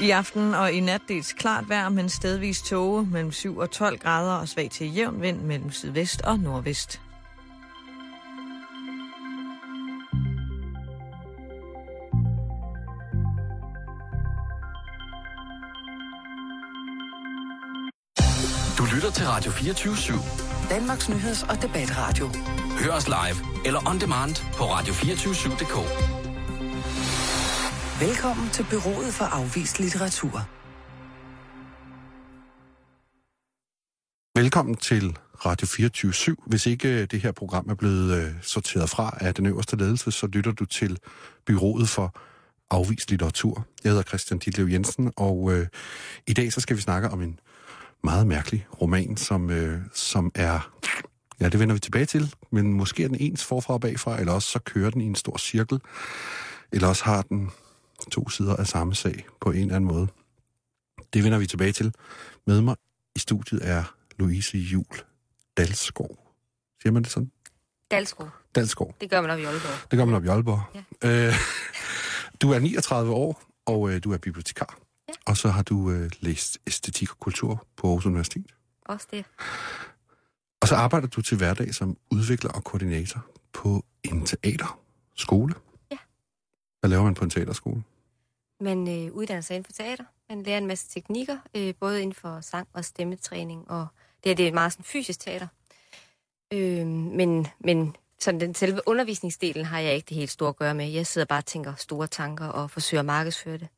I aften og i nat dels klart vejr, men stedvis tåge mellem 7 og 12 grader og svag til jævn vind mellem sydvest og nordvest. Du lytter til Radio 24-7. Danmarks Nyheds- og Debatradio. Hør os live eller on demand på radio247.dk. Velkommen til Bureauet for Afvist Litteratur. Velkommen til Radio 24 Hvis ikke øh, det her program er blevet øh, sorteret fra af den øverste ledelse, så lytter du til Byrået for Afvist Litteratur. Jeg hedder Christian Ditlev Jensen, og øh, i dag så skal vi snakke om en meget mærkelig roman, som, øh, som er... Ja, det vender vi tilbage til, men måske er den ens forfra og bagfra, eller også så kører den i en stor cirkel, eller også har den to sider af samme sag på en eller anden måde. Det vender vi tilbage til. Med mig i studiet er Louise Jul Dalskov. Siger man det sådan? Dalsgaard. Dalskov. Det gør man op i Aalborg. Det gør man op i Aalborg. Ja. Øh, du er 39 år, og øh, du er bibliotekar. Ja. Og så har du øh, læst æstetik og kultur på Aarhus Universitet. Også det. Og så arbejder du til hverdag som udvikler og koordinator på en teaterskole. Hvad laver man på en teaterskole? Man øh, uddanner sig inden for teater. Man lærer en masse teknikker, øh, både inden for sang og stemmetræning. Og det, her, det er et meget sådan, fysisk teater. Øh, men, men sådan den selve undervisningsdelen har jeg ikke det helt store at gøre med. Jeg sidder bare og tænker store tanker og forsøger at markedsføre det.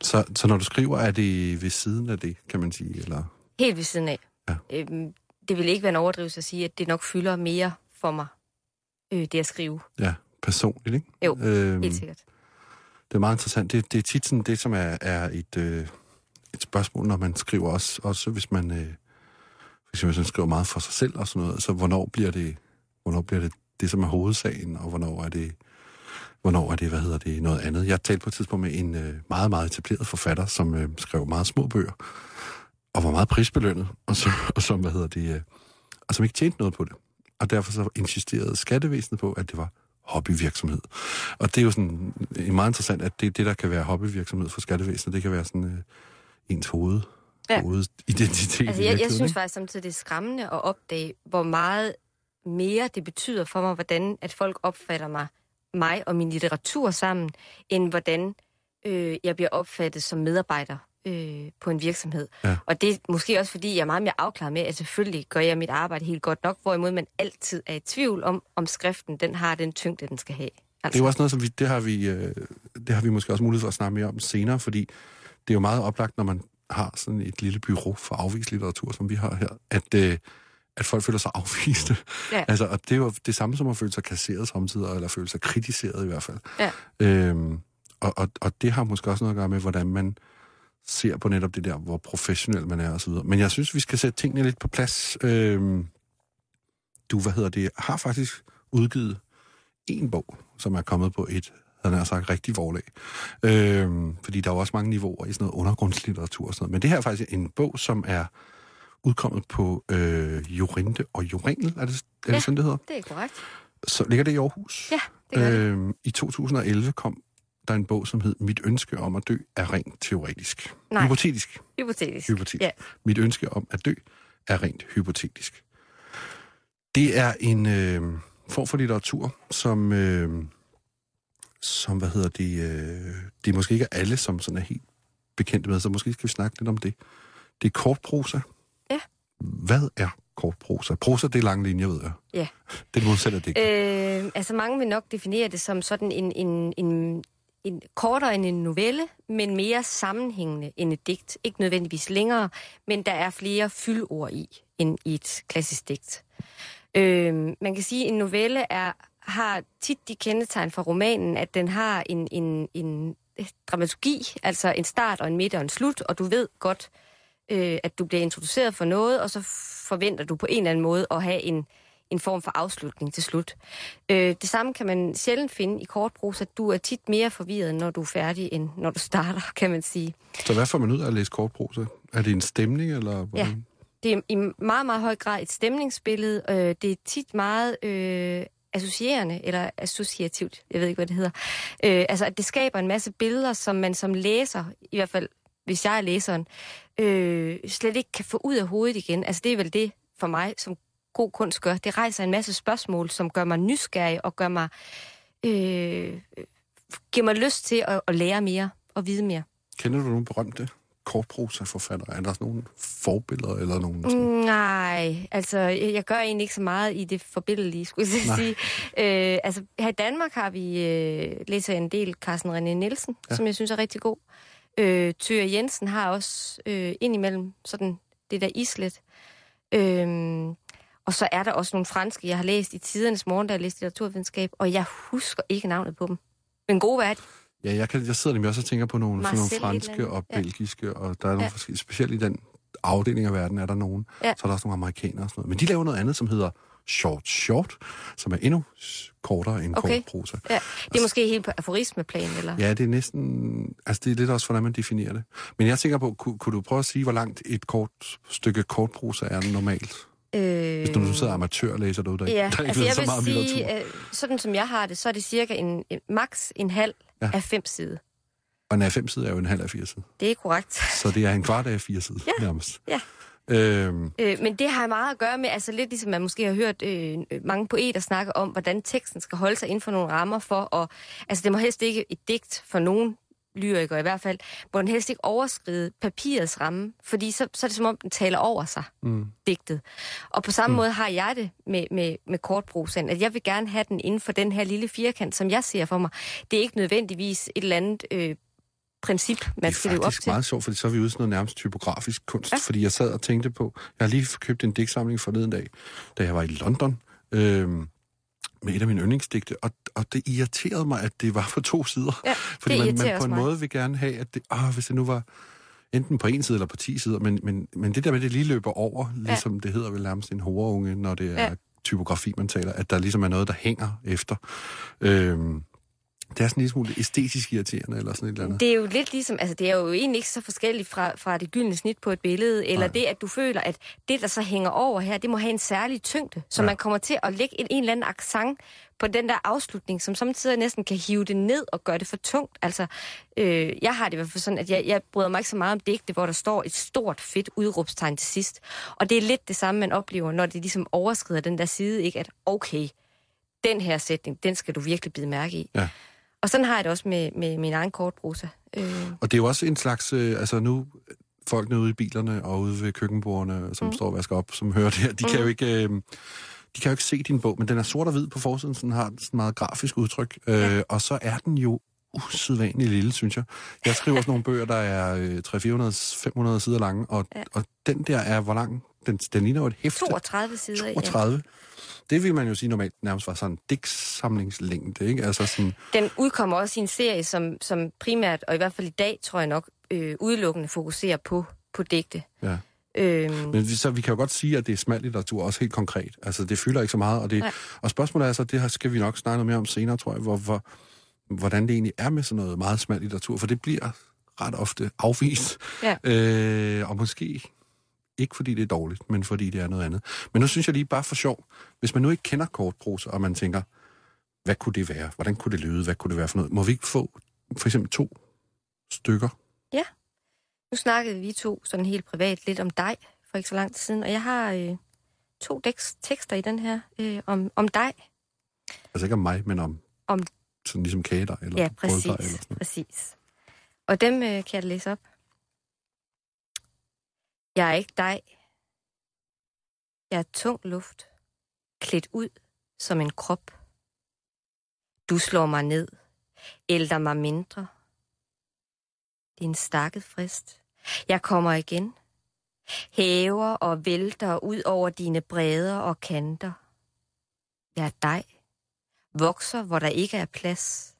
Så, så når du skriver, er det ved siden af det, kan man sige? Eller? Helt ved siden af. Ja. Øhm, det vil ikke være en overdrivelse at sige, at det nok fylder mere for mig, øh, det at skrive. Ja, personligt, ikke? Jo, øhm, Helt sikkert. Det er meget interessant. Det, det er tit sådan det, som er, er et, øh, et spørgsmål, når man skriver også, også hvis man, øh, hvis man skriver meget for sig selv og sådan noget, så hvornår bliver det, hvornår bliver det, det som er hovedsagen, og hvornår er det, hvornår er det, hvad hedder det, noget andet. Jeg talte på et tidspunkt med en øh, meget, meget etableret forfatter, som øh, skrev meget små bøger, og var meget prisbelønnet, og, så, og som, hvad hedder det, øh, og som ikke tjente noget på det. Og derfor så insisterede skattevæsenet på, at det var hobbyvirksomhed. Og det er jo sådan øh, meget interessant, at det er det, der kan være hobbyvirksomhed for skattevæsenet. Det kan være sådan øh, ens hoved, Ja. hovedidentitet. Altså, jeg, jeg synes ikke? faktisk samtidig, det er skræmmende at opdage, hvor meget mere det betyder for mig, hvordan at folk opfatter mig, mig og min litteratur sammen, end hvordan øh, jeg bliver opfattet som medarbejder øh, på en virksomhed. Ja. Og det er måske også, fordi jeg er meget mere afklaret med, at selvfølgelig gør jeg mit arbejde helt godt nok, hvorimod man altid er i tvivl om, om skriften den har den tyngde, den skal have. Altså, Det er jo også noget, som vi, det har vi, øh, det har vi måske også mulighed for at snakke mere om senere, fordi det er jo meget oplagt, når man har sådan et lille bureau for afvist litteratur, som vi har her, at, øh, at folk føler sig afviste. Ja. Altså, og det er jo det samme som at føle sig kasseret samtidig, eller føle sig kritiseret i hvert fald. Ja. Øhm, og, og, og det har måske også noget at gøre med, hvordan man ser på netop det der, hvor professionel man er osv. Men jeg synes, vi skal sætte tingene lidt på plads. Øhm, du, hvad hedder det, har faktisk udgivet en bog, som er kommet på et, havde jeg sagt, rigtig vorlag. Øhm, fordi der er jo også mange niveauer i sådan noget undergrundslitteratur og sådan noget. Men det her er faktisk en bog, som er udkommet på øh, Jorinde og Jorengel, er det, er Ja. det sådan, det hedder? Det er korrekt. Så ligger det i Aarhus? Ja, det gør det. øhm, I 2011 kom der en bog, som hed Mit ønske om at dø er rent teoretisk. Nej. Hypotetisk. Hypotetisk. Hypotetisk. Ja. Mit ønske om at dø er rent hypotetisk. Det er en øh, form for litteratur, som, øh, som hvad hedder det, øh, det er måske ikke alle, som sådan er helt bekendte med, så måske skal vi snakke lidt om det. Det er kortprosa. Ja. Hvad er kortprosa? Prosa, det er lange linjer, ved jeg. Ja. Det er af det. Øh, altså mange vil nok definere det som sådan en, en, en, en kortere end en novelle, men mere sammenhængende end et digt. Ikke nødvendigvis længere, men der er flere fyldord i, end i et klassisk digt. Øh, man kan sige, at en novelle er, har tit de kendetegn fra romanen, at den har en, en, en dramaturgi, altså en start og en midt og en slut, og du ved godt, øh, at du bliver introduceret for noget, og så forventer du på en eller anden måde at have en, en form for afslutning til slut. Øh, det samme kan man sjældent finde i kortprosa. Du er tit mere forvirret, når du er færdig, end når du starter, kan man sige. Så hvad får man ud af at læse kortprosa? Er det en stemning, eller hvordan? Ja. Det er i meget, meget høj grad et stemningsbillede. Øh, det er tit meget øh, associerende, eller associativt, jeg ved ikke, hvad det hedder. Øh, altså, at det skaber en masse billeder, som man som læser, i hvert fald hvis jeg er læseren, øh, slet ikke kan få ud af hovedet igen. Altså, det er vel det for mig, som god kunst gør. Det rejser en masse spørgsmål, som gør mig nysgerrig og gør mig, øh, giver mig lyst til at, at lære mere og vide mere. Kender du nogle berømte kortprosa-forfattere? Er der nogle forbilleder eller nogen? Sådan? Mm, Nej, altså jeg gør egentlig ikke så meget i det forbilledelige, skulle jeg Nej. sige. Øh, altså her i Danmark har vi øh, læser en del Carsten René Nielsen, ja. som jeg synes er rigtig god. Øh, Thyre Jensen har også øh, indimellem sådan det der islet. Øh, og så er der også nogle franske, jeg har læst i tidernes morgen, da jeg læste litteraturvidenskab, og jeg husker ikke navnet på dem. Men gode er de. Ja, jeg, kan, jeg sidder nemlig også og tænker på nogle, sådan nogle franske og Ja. belgiske, og der er nogle Ja. forskellige, specielt i den afdeling af verden er der nogen. Ja. Så er der også nogle amerikanere og sådan noget. Men de laver noget andet, som hedder short short, som er endnu kortere end Okay. kortprosa. Ja, det er måske helt på aforismeplan, eller? Ja, det er næsten... Altså, det er lidt også, hvordan man definerer det. Men jeg tænker på, kunne, kunne du prøve at sige, hvor langt et kort stykke kortprosa er normalt? Øh, Hvis du nu sidder amatør og læser derude, der, Ja, der ikke altså ved jeg så vil meget om sige, litteratur. øh, sådan som jeg har det, så er det cirka en, en max en halv Ja. af fem sider. Og en A5 side er jo en halv af 4 side. Det er korrekt. Så det er en kvart af 4 side, Ja. nærmest. Ja. Øhm, Øh, men det har meget at gøre med, altså lidt ligesom man måske har hørt øh, mange poeter snakke om, hvordan teksten skal holde sig inden for nogle rammer for, og altså det må helst ikke et digt for nogen lyrikere i hvert fald, hvor den helst ikke overskride papirets ramme, fordi så, så er det som om, den taler over sig, mm. digtet. Og på samme mm. måde har jeg det med, med, med kortprosaen, at jeg vil gerne have den inden for den her lille firkant, som jeg ser for mig. Det er ikke nødvendigvis et eller andet øh, princip, man det skal er leve op til. meget sjovt, fordi så er vi ude sådan noget nærmest typografisk kunst. Ja. Fordi jeg sad og tænkte på, jeg har lige købt en digtsamling forleden dag, da jeg var i London, øhm, med et af mine yndlingsdigte, og, og det irriterede mig, at det var på to sider. Ja, fordi man, man på en mig. måde vil gerne have, at det, åh, hvis det nu var enten på en side eller på ti sider, men, men, men det der med, at det lige løber over, ligesom det hedder vel nærmest en horeunge, når det er Ja. typografi, man taler, at der ligesom er noget, der hænger efter. Øhm, det er sådan en lille smule æstetisk irriterende, eller sådan et eller andet. Det er jo lidt ligesom, altså det er jo egentlig ikke så forskelligt fra, fra det gyldne snit på et billede, eller Nej. det, at du føler, at det, der så hænger over her, det må have en særlig tyngde, så Ja. man kommer til at lægge en, en eller anden accent på den der afslutning, som samtidig næsten kan hive det ned og gøre det for tungt. Altså, øh, jeg har det i hvert fald sådan, at jeg, jeg bryder mig ikke så meget om digte, hvor der står et stort, fedt udråbstegn til sidst. Og det er lidt det samme, man oplever, når det ligesom overskrider den der side, ikke at okay, den her sætning, den skal du virkelig bide mærke i. Ja. Og sådan har jeg det også med, med min egen kortprosa. Øh, Og det er jo også en slags, øh, altså nu, folk nede ude i bilerne og ude ved køkkenbordene, som mm. står og vasker op, som hører det her, de mm. kan jo ikke... Øh, de kan jo ikke se din bog, men den er sort og hvid på forsiden, så den har sådan meget grafisk udtryk. Ja. Øh, og så er den jo usædvanligt lille, synes jeg. Jeg skriver sådan nogle bøger, der er øh, 300-400-500 sider lange, og. Ja. og den der er, hvor lang? Den, den ligner jo et hæfte. 32 sider. 32. Det vil man jo sige normalt nærmest var sådan en digtsamlingslængde, ikke? Altså sådan, Ja. Den udkommer også i en serie, som, som primært, og i hvert fald i dag, tror jeg nok, øh, udelukkende fokuserer på, på digte. ja. Øhm, Men vi, så vi kan jo godt sige, at det er smal litteratur, også helt konkret. Altså, det fylder ikke så meget, og, det, Nej. og spørgsmålet er så, det her skal vi nok snakke noget mere om senere, tror jeg, hvor, hvor, hvordan det egentlig er med sådan noget meget smal litteratur, for det bliver ret ofte afvist. Ja. Øh, og måske ikke fordi det er dårligt, men fordi det er noget andet. Men nu synes jeg lige bare for sjov, hvis man nu ikke kender kortprosa, og man tænker, hvad kunne det være? Hvordan kunne det lyde? Hvad kunne det være for noget? Må vi ikke få for eksempel to stykker? nu snakkede vi to sådan helt privat lidt om dig for ikke så lang tid siden, og jeg har øh, to tekster i den her øh, om, om dig. Altså ikke om mig, men om, Om- sådan ligesom kater eller Ja, præcis. eller sådan noget. præcis. Og dem øh, kan jeg læse op. Jeg er ikke dig. Jeg er tung luft, klædt ud som en krop. Du slår mig ned, ælder mig mindre. Det er en stakket frist. Jeg kommer igen. Hæver og vælter ud over dine breder og kanter. Jeg er dig. Vokser, hvor der ikke er plads.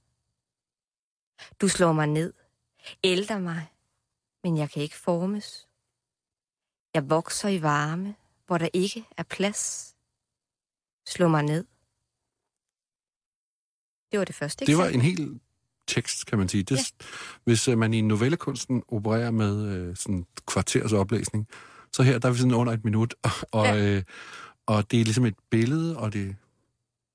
Du slår mig ned, ælder mig, men jeg kan ikke formes. Jeg vokser i varme, hvor der ikke er plads. Slå mig ned. Det var det første Det var eksempel. en hel tekst, kan man sige. Det, ja. Hvis uh, man i novellekunsten opererer med uh, sådan kvarters oplæsning, så her der er vi sådan under et minut, og, og, Ja. øh, og det er ligesom et billede, og det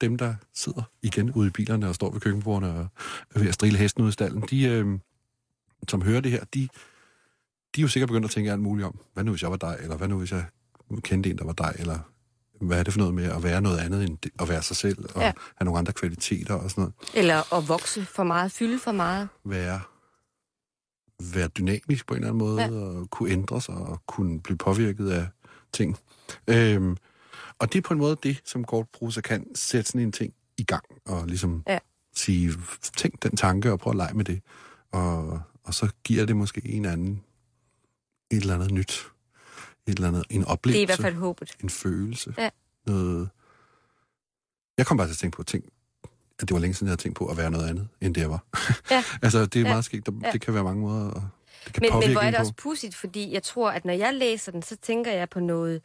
dem, der sidder igen ude i bilerne og står ved køkkenbordene og er ved at strile hesten ud i stallen, de, øh, som hører det her, de, de er jo sikkert begyndt at tænke alt muligt om, hvad nu hvis jeg var dig, eller hvad nu hvis jeg kendte en, der var dig, eller hvad er det for noget med at være noget andet end at være sig selv, og Ja. have nogle andre kvaliteter og sådan noget. Eller at vokse for meget, fylde for meget. Være, være dynamisk på en eller anden måde, Ja. og kunne ændre sig, og kunne blive påvirket af ting. Øhm, og det er på en måde det, som kortbruser kan sætte sådan en ting i gang, og ligesom Ja. sige, tænk den tanke, og prøv at lege med det. Og, og så giver det måske en anden et eller andet nyt. Et eller andet, en oplevelse. Det er i hvert fald håbet. en følelse. Ja. Noget... Jeg kom bare til at tænke på ting, at det var længe siden, jeg havde tænkt på at være noget andet, end det jeg var. Ja. altså, det er Ja. meget skægt. Der, Ja. Det kan være mange måder, og det kan Men, men hvor er det også pudsigt, fordi jeg tror, at når jeg læser den, så tænker jeg på noget,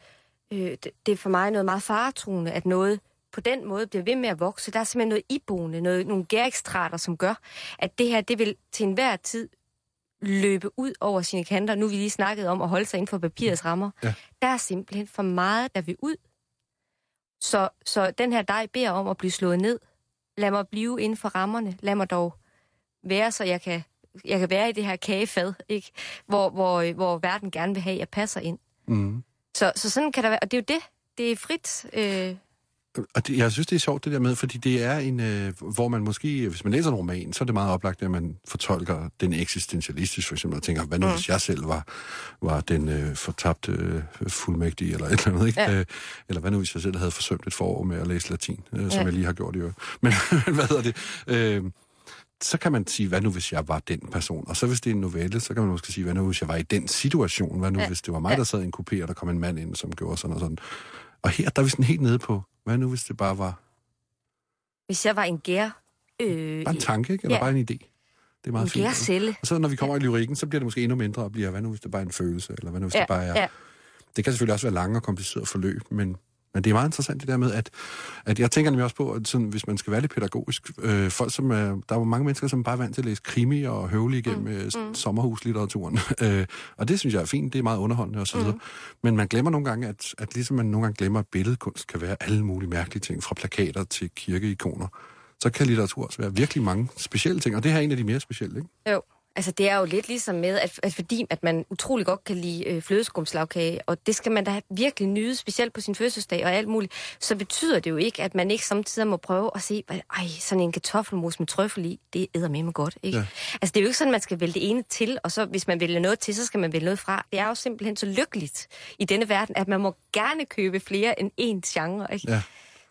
øh, det, det er for mig noget meget faretruende, at noget på den måde bliver ved med at vokse. Der er simpelthen noget iboende, noget, nogle gærekstrater, som gør, at det her, det vil til enhver tid løbe ud over sine kanter. Nu vi lige snakket om at holde sig inden for papirets rammer. Ja. Der er simpelthen for meget, der vil ud. Så, så den her dej beder om at blive slået ned. Lad mig blive inden for rammerne. Lad mig dog være, så jeg kan, jeg kan være i det her kagefad, ikke? Hvor, hvor, øh, hvor verden gerne vil have, at jeg passer ind. Mm. Så, så sådan kan der være, og det er jo det. Det er frit. Øh, Og det, jeg synes, det er sjovt det der med, fordi det er en, øh, hvor man måske, hvis man læser en roman, så er det meget oplagt, at man fortolker den eksistentialistisk, for eksempel, og tænker, hvad nu Mm. hvis jeg selv var, var den øh, fortabte øh, fuldmægtige, eller et eller andet, ikke? Ja. Øh, eller hvad nu hvis jeg selv havde forsømt et forår med at læse latin, øh, som Ja. jeg lige har gjort i øvrigt. Men hvad hedder det? Øh, så kan man sige, hvad nu hvis jeg var den person? Og så hvis det er en novelle, så kan man måske sige, hvad nu hvis jeg var i den situation? Hvad nu Ja. hvis det var mig, der sad i en kupé, og der kom en mand ind, som gjorde sådan og sådan? Og her, der er vi sådan helt nede på, hvad nu hvis det bare var hvis jeg var en gær... Øh, Bare en tanke, ikke? Eller Ja. bare en idé. Det er meget en fint. gærcelle. Og så når vi kommer i lyrikken, så bliver det måske endnu mindre og bliver, hvad nu hvis det bare er en følelse, eller hvad nu hvis Ja, det bare er... ja. Det kan selvfølgelig også være lange og komplicerede forløb, men, men det er meget interessant det der med, at, at jeg tænker nemlig også på, at sådan, hvis man skal være lidt pædagogisk, øh, folk som er, der er jo mange mennesker, som bare er vant til at læse krimi og høvle igennem mm, mm. sommerhuslitteraturen, øh, og det synes jeg er fint, det er meget underholdende osv., mm. men man glemmer nogle gange, at, at ligesom man nogle gange glemmer, at billedkunst kan være alle mulige mærkelige ting, fra plakater til kirkeikoner, så kan litteratur også være virkelig mange specielle ting, og det her er en af de mere specielle, ikke? Jo. Altså, det er jo lidt ligesom med, at, at fordi at man utrolig godt kan lide øh, flødeskumslagkage, og det skal man da virkelig nyde, specielt på sin fødselsdag og alt muligt, så betyder det jo ikke, at man ikke samtidig må prøve at se, hvad, ej, sådan en kartoffelmos med trøffel i, det æder med godt, ikke? Ja. Altså, det er jo ikke sådan, man skal vælge det ene til, og så hvis man vælger noget til, så skal man vælge noget fra. Det er jo simpelthen så lykkeligt i denne verden, at man må gerne købe flere end én genre, ikke? Ja.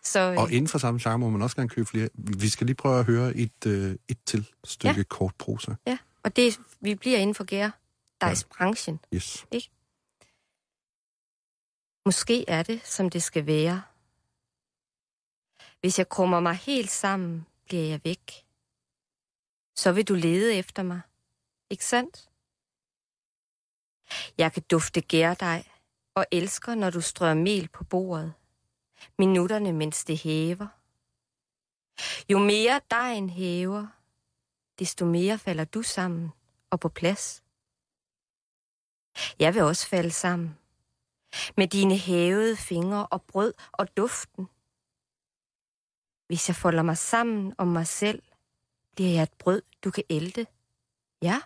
Så, øh, Og inden for samme genre må man også gerne købe flere. Vi skal lige prøve at høre et, øh, et til stykke ja. kort prosa. ja, og det, vi bliver inden for gær, branchen. Yes. Måske er det, som det skal være. Hvis jeg krummer mig helt sammen, bliver jeg væk. Så vil du lede efter mig. Ikke sandt? Jeg kan dufte gærdej og elsker, når du strør mel på bordet. Minutterne, mens det hæver. Jo mere dejen hæver, desto mere falder du sammen og på plads. Jeg vil også falde sammen med dine hævede fingre og brød og duften. Hvis jeg folder mig sammen om mig selv, bliver jeg et brød, du kan ælte. Ja.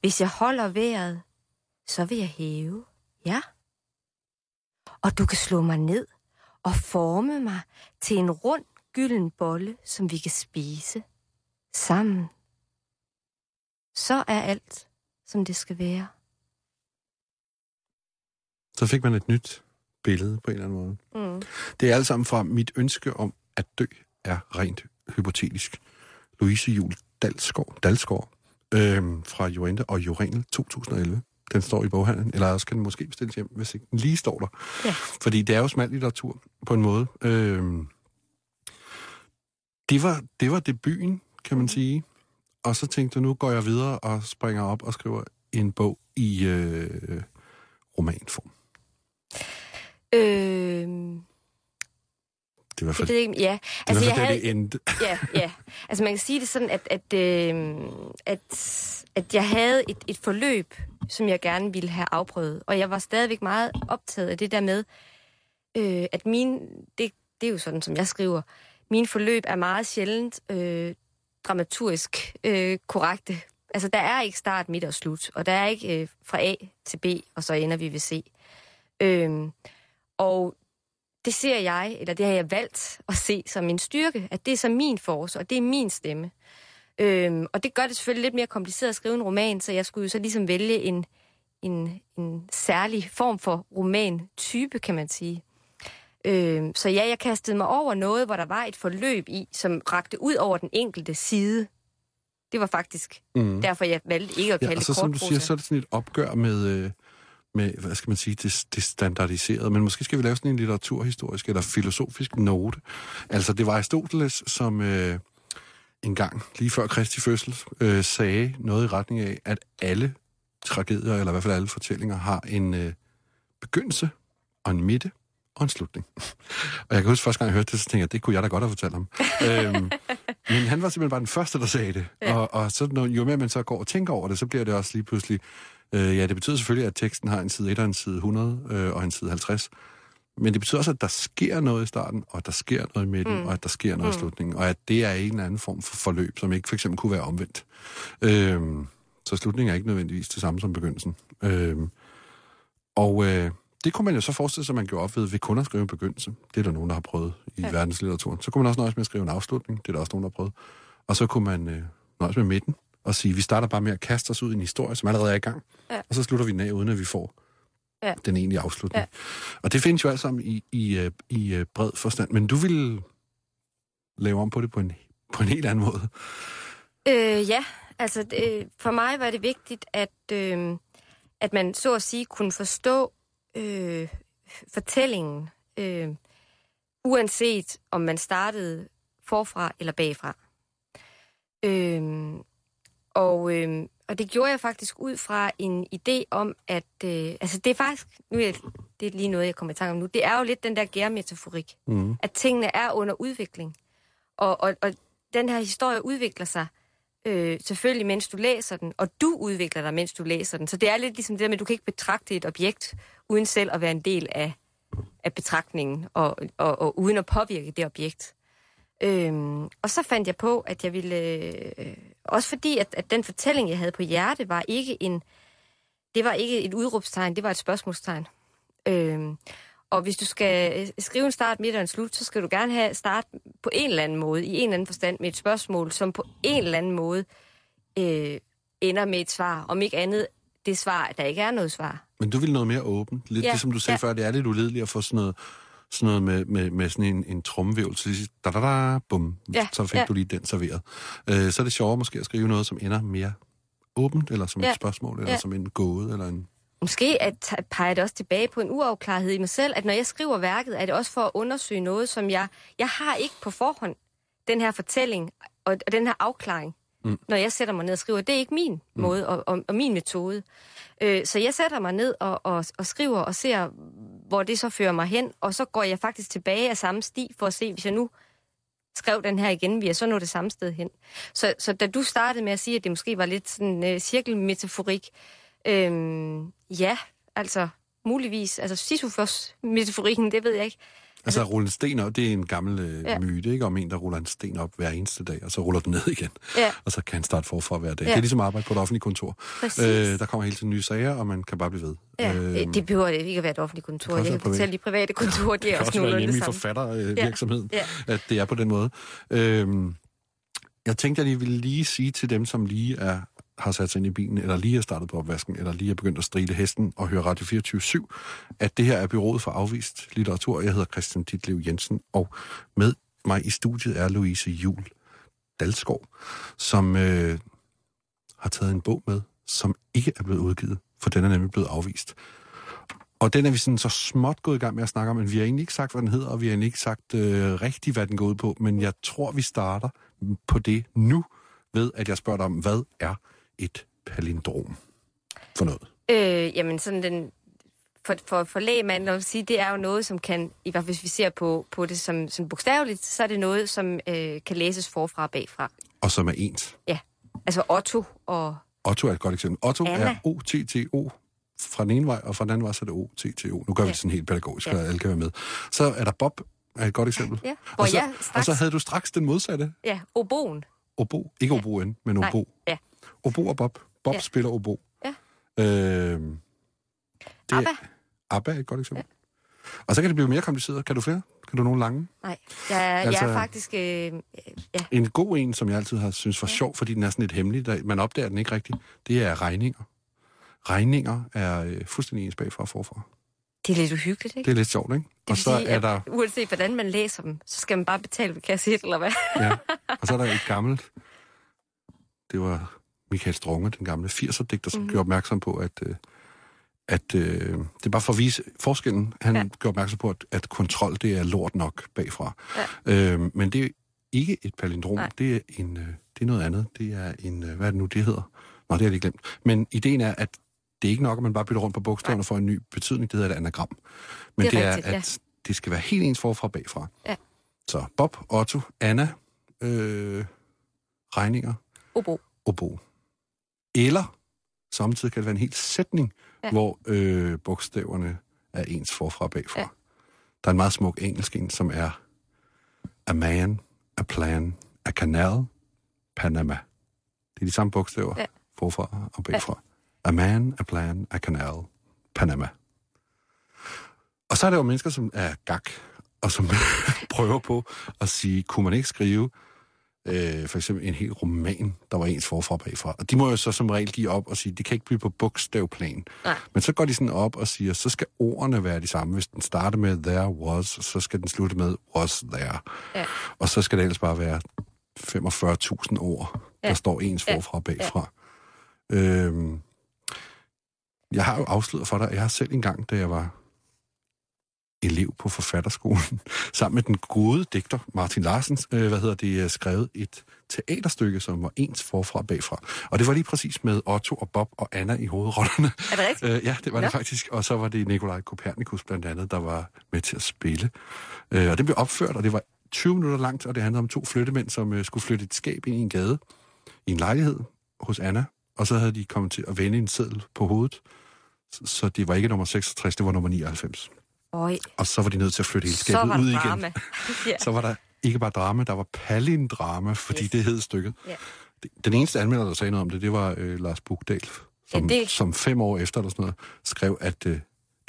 Hvis jeg holder vejret, så vil jeg hæve. Ja. Og du kan slå mig ned og forme mig til en rund gylden bolle, som vi kan spise sammen. Så er alt, som det skal være. Så fik man et nyt billede på en eller anden måde. Mm. Det er alt sammen fra mit ønske om at dø er rent hypotetisk. Louise Jul Dalsgaard, Dalsgaard øhm, fra Joente og Jorenel 2011. Den står i boghandlen, eller også kan den måske bestilles hjem, hvis ikke den lige står der. Ja. Fordi det er jo smal litteratur på en måde. Øhm, det, var, det var debuten, kan man sige. Og så tænkte jeg, nu går jeg videre og springer op og skriver en bog i øh, romanform. Øh, Det jeg fald, ved ikke, ja. det, Altså, er i jeg hvert fald havde, det, det endte. ja, ja. Altså, man kan sige det sådan, at, at, øh, at, at jeg havde et, et forløb, som jeg gerne ville have afprøvet. Og jeg var stadigvæk meget optaget af det der med, øh, at min, det det er jo sådan, som jeg skriver, mine forløb er meget sjældent øh, dramaturgisk øh, korrekte. Altså, der er ikke start, midt og slut, og der er ikke øh, fra A til B, og så ender vi ved C. Øhm, og det ser jeg, eller det har jeg valgt at se som min styrke, at det er så min force, og det er min stemme. Øhm, og det gør det selvfølgelig lidt mere kompliceret at skrive en roman, så jeg skulle jo så ligesom vælge en, en, en særlig form for roman-type, kan man sige. Øhm, så ja, jeg kastede mig over noget, hvor der var et forløb i, som rakte ud over den enkelte side. Det var faktisk mm. derfor, jeg valgte ikke at kalde ja, og så, det som du siger, så er det sådan et opgør med, øh, med hvad skal man sige, det, det standardiserede. Men måske skal vi lave sådan en litteraturhistorisk eller filosofisk note. Altså, det var Aristoteles, som øh, en gang, lige før Kristi fødsel, øh, sagde noget i retning af, at alle tragedier, eller i hvert fald alle fortællinger, har en øh, begyndelse og en midte og en slutning. Og jeg kan huske, første gang jeg hørte det, så tænkte jeg, det kunne jeg da godt have fortalt ham. øhm, men han var simpelthen bare den første, der sagde det. Ja. Og, og så, når, jo mere man så går og tænker over det, så bliver det også lige pludselig... Øh, ja, det betyder selvfølgelig, at teksten har en side 1 og en side 100 øh, og en side 50. Men det betyder også, at der sker noget i starten, og at der sker noget i midten, mm. og at der sker noget mm. i slutningen. Og at det er en eller anden form for forløb, som ikke for eksempel kunne være omvendt. Øhm, så slutningen er ikke nødvendigvis det samme som begyndelsen. Øhm, og øh, det kunne man jo så forestille sig, at man gjorde op ved, ved kun at skrive en begyndelse. Det er der nogen, der har prøvet i ja. verdenslitteraturen. Så kunne man også nøjes med at skrive en afslutning. Det er der også nogen, der har prøvet. Og så kunne man øh, nøjes med midten og sige, vi starter bare med at kaste os ud i en historie, som allerede er i gang. Ja. Og så slutter vi den af, uden at vi får ja. den egentlige afslutning. Ja. Og det findes jo alt sammen i, i, øh, i, i øh, bred forstand. Men du vil lave om på det på en, på en helt anden måde. Øh, ja, altså det, for mig var det vigtigt, at, øh, at man så at sige kunne forstå øh, fortællingen, øh, uanset om man startede forfra eller bagfra. Øh, og, øh, og det gjorde jeg faktisk ud fra en idé om, at øh, altså det er faktisk, nu er det er lige noget, jeg kommer i tanke om nu, det er jo lidt den der gærmetaforik, mm. at tingene er under udvikling. Og, og, og den her historie udvikler sig øh, selvfølgelig, mens du læser den, og du udvikler dig, mens du læser den. Så det er lidt ligesom det der med, at du kan ikke betragte et objekt, uden selv at være en del af, af betragtningen, og, og, og uden at påvirke det objekt. Øhm, og så fandt jeg på, at jeg ville... Øh, også fordi, at, at den fortælling, jeg havde på hjerte, var ikke en... Det var ikke et udråbstegn, det var et spørgsmålstegn. Øhm, og hvis du skal øh, skrive en start, midt og en slut, så skal du gerne have start på en eller anden måde, i en eller anden forstand, med et spørgsmål, som på en eller anden måde øh, ender med et svar. Om ikke andet, det svar, der ikke er noget svar. Men du vil noget mere åbent. Lidt ja, ligesom du sagde ja. før, det er lidt ulideligt at få sådan noget, sådan noget med, med, med sådan en, en trommevævel, så da, da, da, bum, ja, så fik ja. du lige den serveret. Øh, så er det sjovere måske at skrive noget, som ender mere åbent, eller som ja. et spørgsmål, eller ja. som en gåde, eller en... Måske at peger det også tilbage på en uafklarethed i mig selv, at når jeg skriver værket, er det også for at undersøge noget, som jeg... Jeg har ikke på forhånd den her fortælling og, og den her afklaring, mm. når jeg sætter mig ned og skriver. Det er ikke min mm. måde og, og, og min metode. Øh, så jeg sætter mig ned og, og, og skriver og ser, hvor det så fører mig hen, og så går jeg faktisk tilbage af samme sti for at se, hvis jeg nu skrev den her igen, vi er så nået det samme sted hen. Så, så da du startede med at sige, at det måske var lidt sådan uh, cirkelmetaforik, øhm, ja, altså muligvis, altså Sisyphos-metaforikken, det ved jeg ikke. Altså, at rulle en sten op, det er en gammel øh, ja. myte, ikke? Om en, der ruller en sten op hver eneste dag, og så ruller den ned igen. Ja. Og så kan han starte forfra hver dag. Ja. Det er ligesom arbejde på et offentligt kontor. Øh, der kommer hele tiden nye sager, og man kan bare blive ved. Ja, øh, det behøver ikke at være et offentligt kontor. Jeg kan fortælle, de private kontorer, det er også nogenlunde det samme. Det hjemme i ja. ja. at det er på den måde. Øh, jeg tænkte, at jeg ville lige sige til dem, som lige er har sat sig ind i bilen, eller lige er startet på opvasken, eller lige er begyndt at strile hesten og høre Radio 24 at det her er byrådet for afvist litteratur. Jeg hedder Christian Ditlev Jensen, og med mig i studiet er Louise Jul Dalskov, som øh, har taget en bog med, som ikke er blevet udgivet, for den er nemlig blevet afvist. Og den er vi sådan så småt gået i gang med at snakke om, men vi har egentlig ikke sagt, hvad den hedder, og vi har egentlig ikke sagt øh, rigtigt, hvad den går ud på, men jeg tror, vi starter på det nu, ved at jeg spørger dig om, hvad er et palindrom for noget? Øh, jamen, sådan den, for, for, for lægmanden at sige, det er jo noget, som kan, i hvert fald hvis vi ser på, på det som, som bogstaveligt, så er det noget, som øh, kan læses forfra og bagfra. Og som er ens? Ja, altså Otto og... Otto er et godt eksempel. Otto Anna. er O-T-T-O fra den ene vej, og fra den anden vej så er det O-T-T-O. Nu gør ja. vi det sådan helt pædagogisk, ja. at alle kan være med. Så er der Bob, er et godt eksempel. Ja, hvor og, så, jeg og straks- så havde du straks den modsatte. Ja, oboen. Obo. Ikke oboen, men Nej, obo. ja. Obo og Bob. Bob Ja. spiller obo. Ja. Øh, det, ABBA? ABBA er et godt eksempel. Og så kan det blive mere kompliceret. Kan du flere? Kan du nogle lange? Nej, jeg, Altså- jeg er faktisk... Øh, ja, En god en, som jeg altid har synes var sjov, fordi den er sådan lidt hemmelig, der, man opdager den ikke rigtigt, det er regninger. Regninger er øh, fuldstændig ens bagfra og forfra. det er lidt uhyggeligt, ikke? Det er lidt sjovt, ikke? Og så sige, er at der, Uanset hvordan man læser dem, så skal man bare betale ved kasse 1, eller hvad? ja, og så er der et gammelt, det var Michael Strunge, den gamle 80'er-digter, som mm. gjorde opmærksom på, at, øh, at øh, det er bare for at vise forskellen. Han ja. Ja. gjorde opmærksom på, at, at kontrol, det er lort nok bagfra. Ja. Øh, men det er ikke et palindrom, Nej. det er, en, øh, det er noget andet. Det er en, øh, hvad er det nu, det hedder? Nå, det har jeg lige glemt. Men ideen er, at det er ikke nok, at man bare bytter rundt på bogstaverne for en ny betydning. Det hedder et anagram. Men Det det er er, rigtigt, at det skal være helt ens forfra og bagfra. Ja. Så Bob, Otto, Anna, øh, regninger, Obo. obo. Eller samtidig kan det være en hel sætning, ja. Hvor øh, bogstaverne er ens forfra og bagfra. Ja. Der er en meget smuk engelsk en, som er a man, a plan, a canal, Panama. Det er de samme bogstaver. Ja. forfra og bagfra. Ja. A man, a plan, a canal, Panama. Og så er der jo mennesker, som er gak, og som prøver på at sige, kunne man ikke skrive øh, for eksempel en hel roman, der var ens forfra og bagfra. Og de må jo så som regel give op og sige, de kan ikke blive på bogstavplan. Nej. Men så går de sådan op og siger, så skal ordene være de samme. Hvis den starter med there was, så skal den slutte med was there. Ja. Og så skal det ellers bare være 45.000 ord, der Ja. står ens Ja. forfra og bagfra. Øhm, jeg har jo afsløret for dig, jeg har selv engang, da jeg var elev på forfatterskolen, sammen med den gode digter Martin Larsens, øh, hvad hedder det, skrevet et teaterstykke, som var ens forfra og bagfra. Og det var lige præcis med Otto og Bob og Anna i hovedrollerne. Er det rigtigt? Øh, ja, det var Nå. det faktisk. Og så var det Nikolaj Kopernikus blandt andet, der var med til at spille. Øh, og det blev opført, og det var 20 minutter langt, og det handlede om to flyttemænd, som øh, skulle flytte et skab ind i en gade, i en lejlighed hos Anna. Og så havde de kommet til at vende en seddel på hovedet. Så det var ikke nummer 66, det var nummer 99. Øj, Og så var de nødt til at flytte hele skabet ud det igen. drama. ja. Så var der ikke bare drama, der var palindrama, fordi Yes. det hed stykket. Ja. Den eneste anmelder, der sagde noget om det, det var øh, Lars Bugdal, som, Ja, det- som fem år efter eller sådan noget, skrev, at, øh,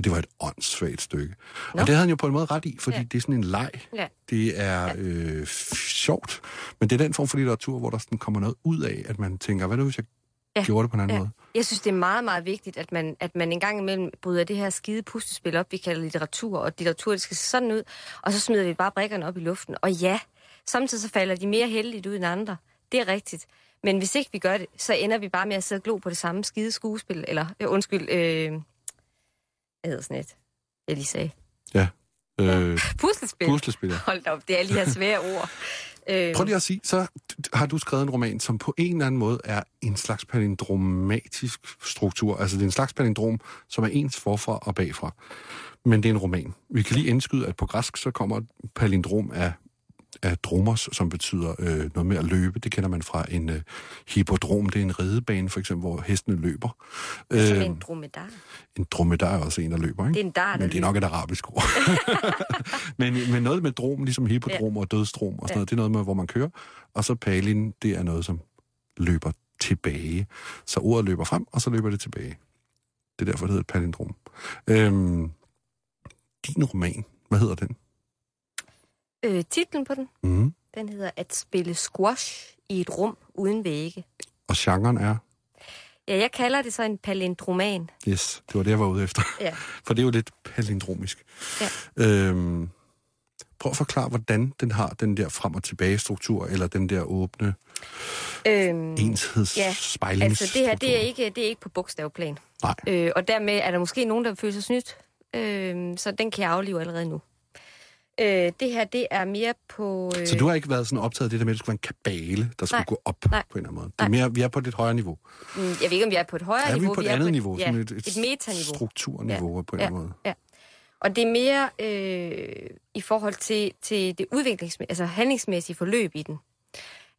det var et åndssvagt stykke. Nå. Og det havde han jo på en måde ret i, fordi Ja. det er sådan en leg. Ja. Det er øh, sjovt, men det er den form for litteratur, hvor der sådan kommer noget ud af, at man tænker, hvad nu hvis jeg Ja. gjorde det på en anden Ja. måde? Jeg synes, det er meget, meget vigtigt, at man, at man en gang imellem bryder det her skide puslespil op, vi kalder litteratur, og litteratur, det skal se sådan ud, og så smider vi bare brikkerne op i luften. Og ja, samtidig så falder de mere heldigt ud end andre. Det er rigtigt. Men hvis ikke vi gør det, så ender vi bare med at sidde og glo på det samme skide skuespil, eller øh, undskyld, øh, hvad hedder sådan et, jeg lige sagde. Ja. Øh, Puslespil. puslespil. Hold da op, det er alle de her svære ord. Øh, Prøv lige at sige, så har du skrevet en roman, som på en eller anden måde er en slags palindromatisk struktur. Altså det er en slags palindrom, som er ens forfra og bagfra. Men det er en roman. Vi kan lige indskyde, at på græsk så kommer palindrom af, af dromos, som betyder øh, noget med at løbe. Det kender man fra en øh, hippodrom. Det er en ridebane, for eksempel, hvor hestene løber. som Øh, en dromedar. en dromedar er også en, der løber, ikke? Det er en dar, Men det er nok et arabisk ord. men, men noget med drom, ligesom hippodrom og dødstrom og sådan Ja. noget, det er noget med, hvor man kører. Og så palin, det er noget, som løber tilbage. Så ordet løber frem, og så løber det tilbage. Det er derfor, det hedder et palindrom. Øhm, din roman, hvad hedder den? Øh, titlen på den, Mm. den hedder At spille squash i et rum uden vægge. Og genren er? Ja, jeg kalder det så en palindroman. Yes, det var det, jeg var ude efter. Ja. For det er jo lidt palindromisk. Ja. Øhm, prøv at forklare, hvordan den har den der frem- og tilbage-struktur, eller den der åbne Øhm, enhedsspejlingsstruktur. altså det her, det er ikke, det er ikke på bogstavplan. Nej. Øh, og dermed er der måske nogen, der føler sig snydt. Øh, så den kan jeg aflive allerede nu. Øh, det her, det er mere på... Øh, Så du har ikke været sådan optaget af det der med, at det skulle være en kabale, der skulle Nej. gå op Nej. på en eller anden måde. Det er mere, vi er på et lidt højere niveau. mm, Jeg ved ikke, om vi er på et højere er vi niveau. på et er andet et, niveau? Ja, sådan et, et metaniveau. strukturniveau ja. på en ja, eller anden måde. Ja. Og det er mere øh, i forhold til, til det udviklingsmæssige, altså handlingsmæssige forløb i den.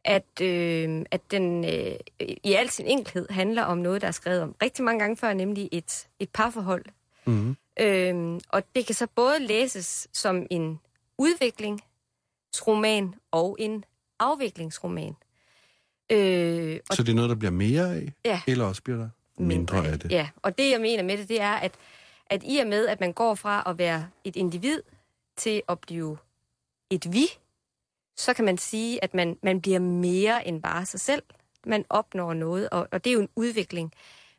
At, øh, at den øh, i al sin enkelhed handler om noget, der er skrevet om rigtig mange gange før, nemlig et, et parforhold. Mm-hmm. Øhm, og det kan så både læses som en udviklingsroman og en afviklingsroman. Øh, og Så det er noget, der bliver mere af, Ja. eller også bliver der mindre af det? Ja, og det jeg mener med det, det er, at, at i og med, at man går fra at være et individ til at blive et vi, så kan man sige, at man, man bliver mere end bare sig selv. Man opnår noget, og, og det er jo en udvikling.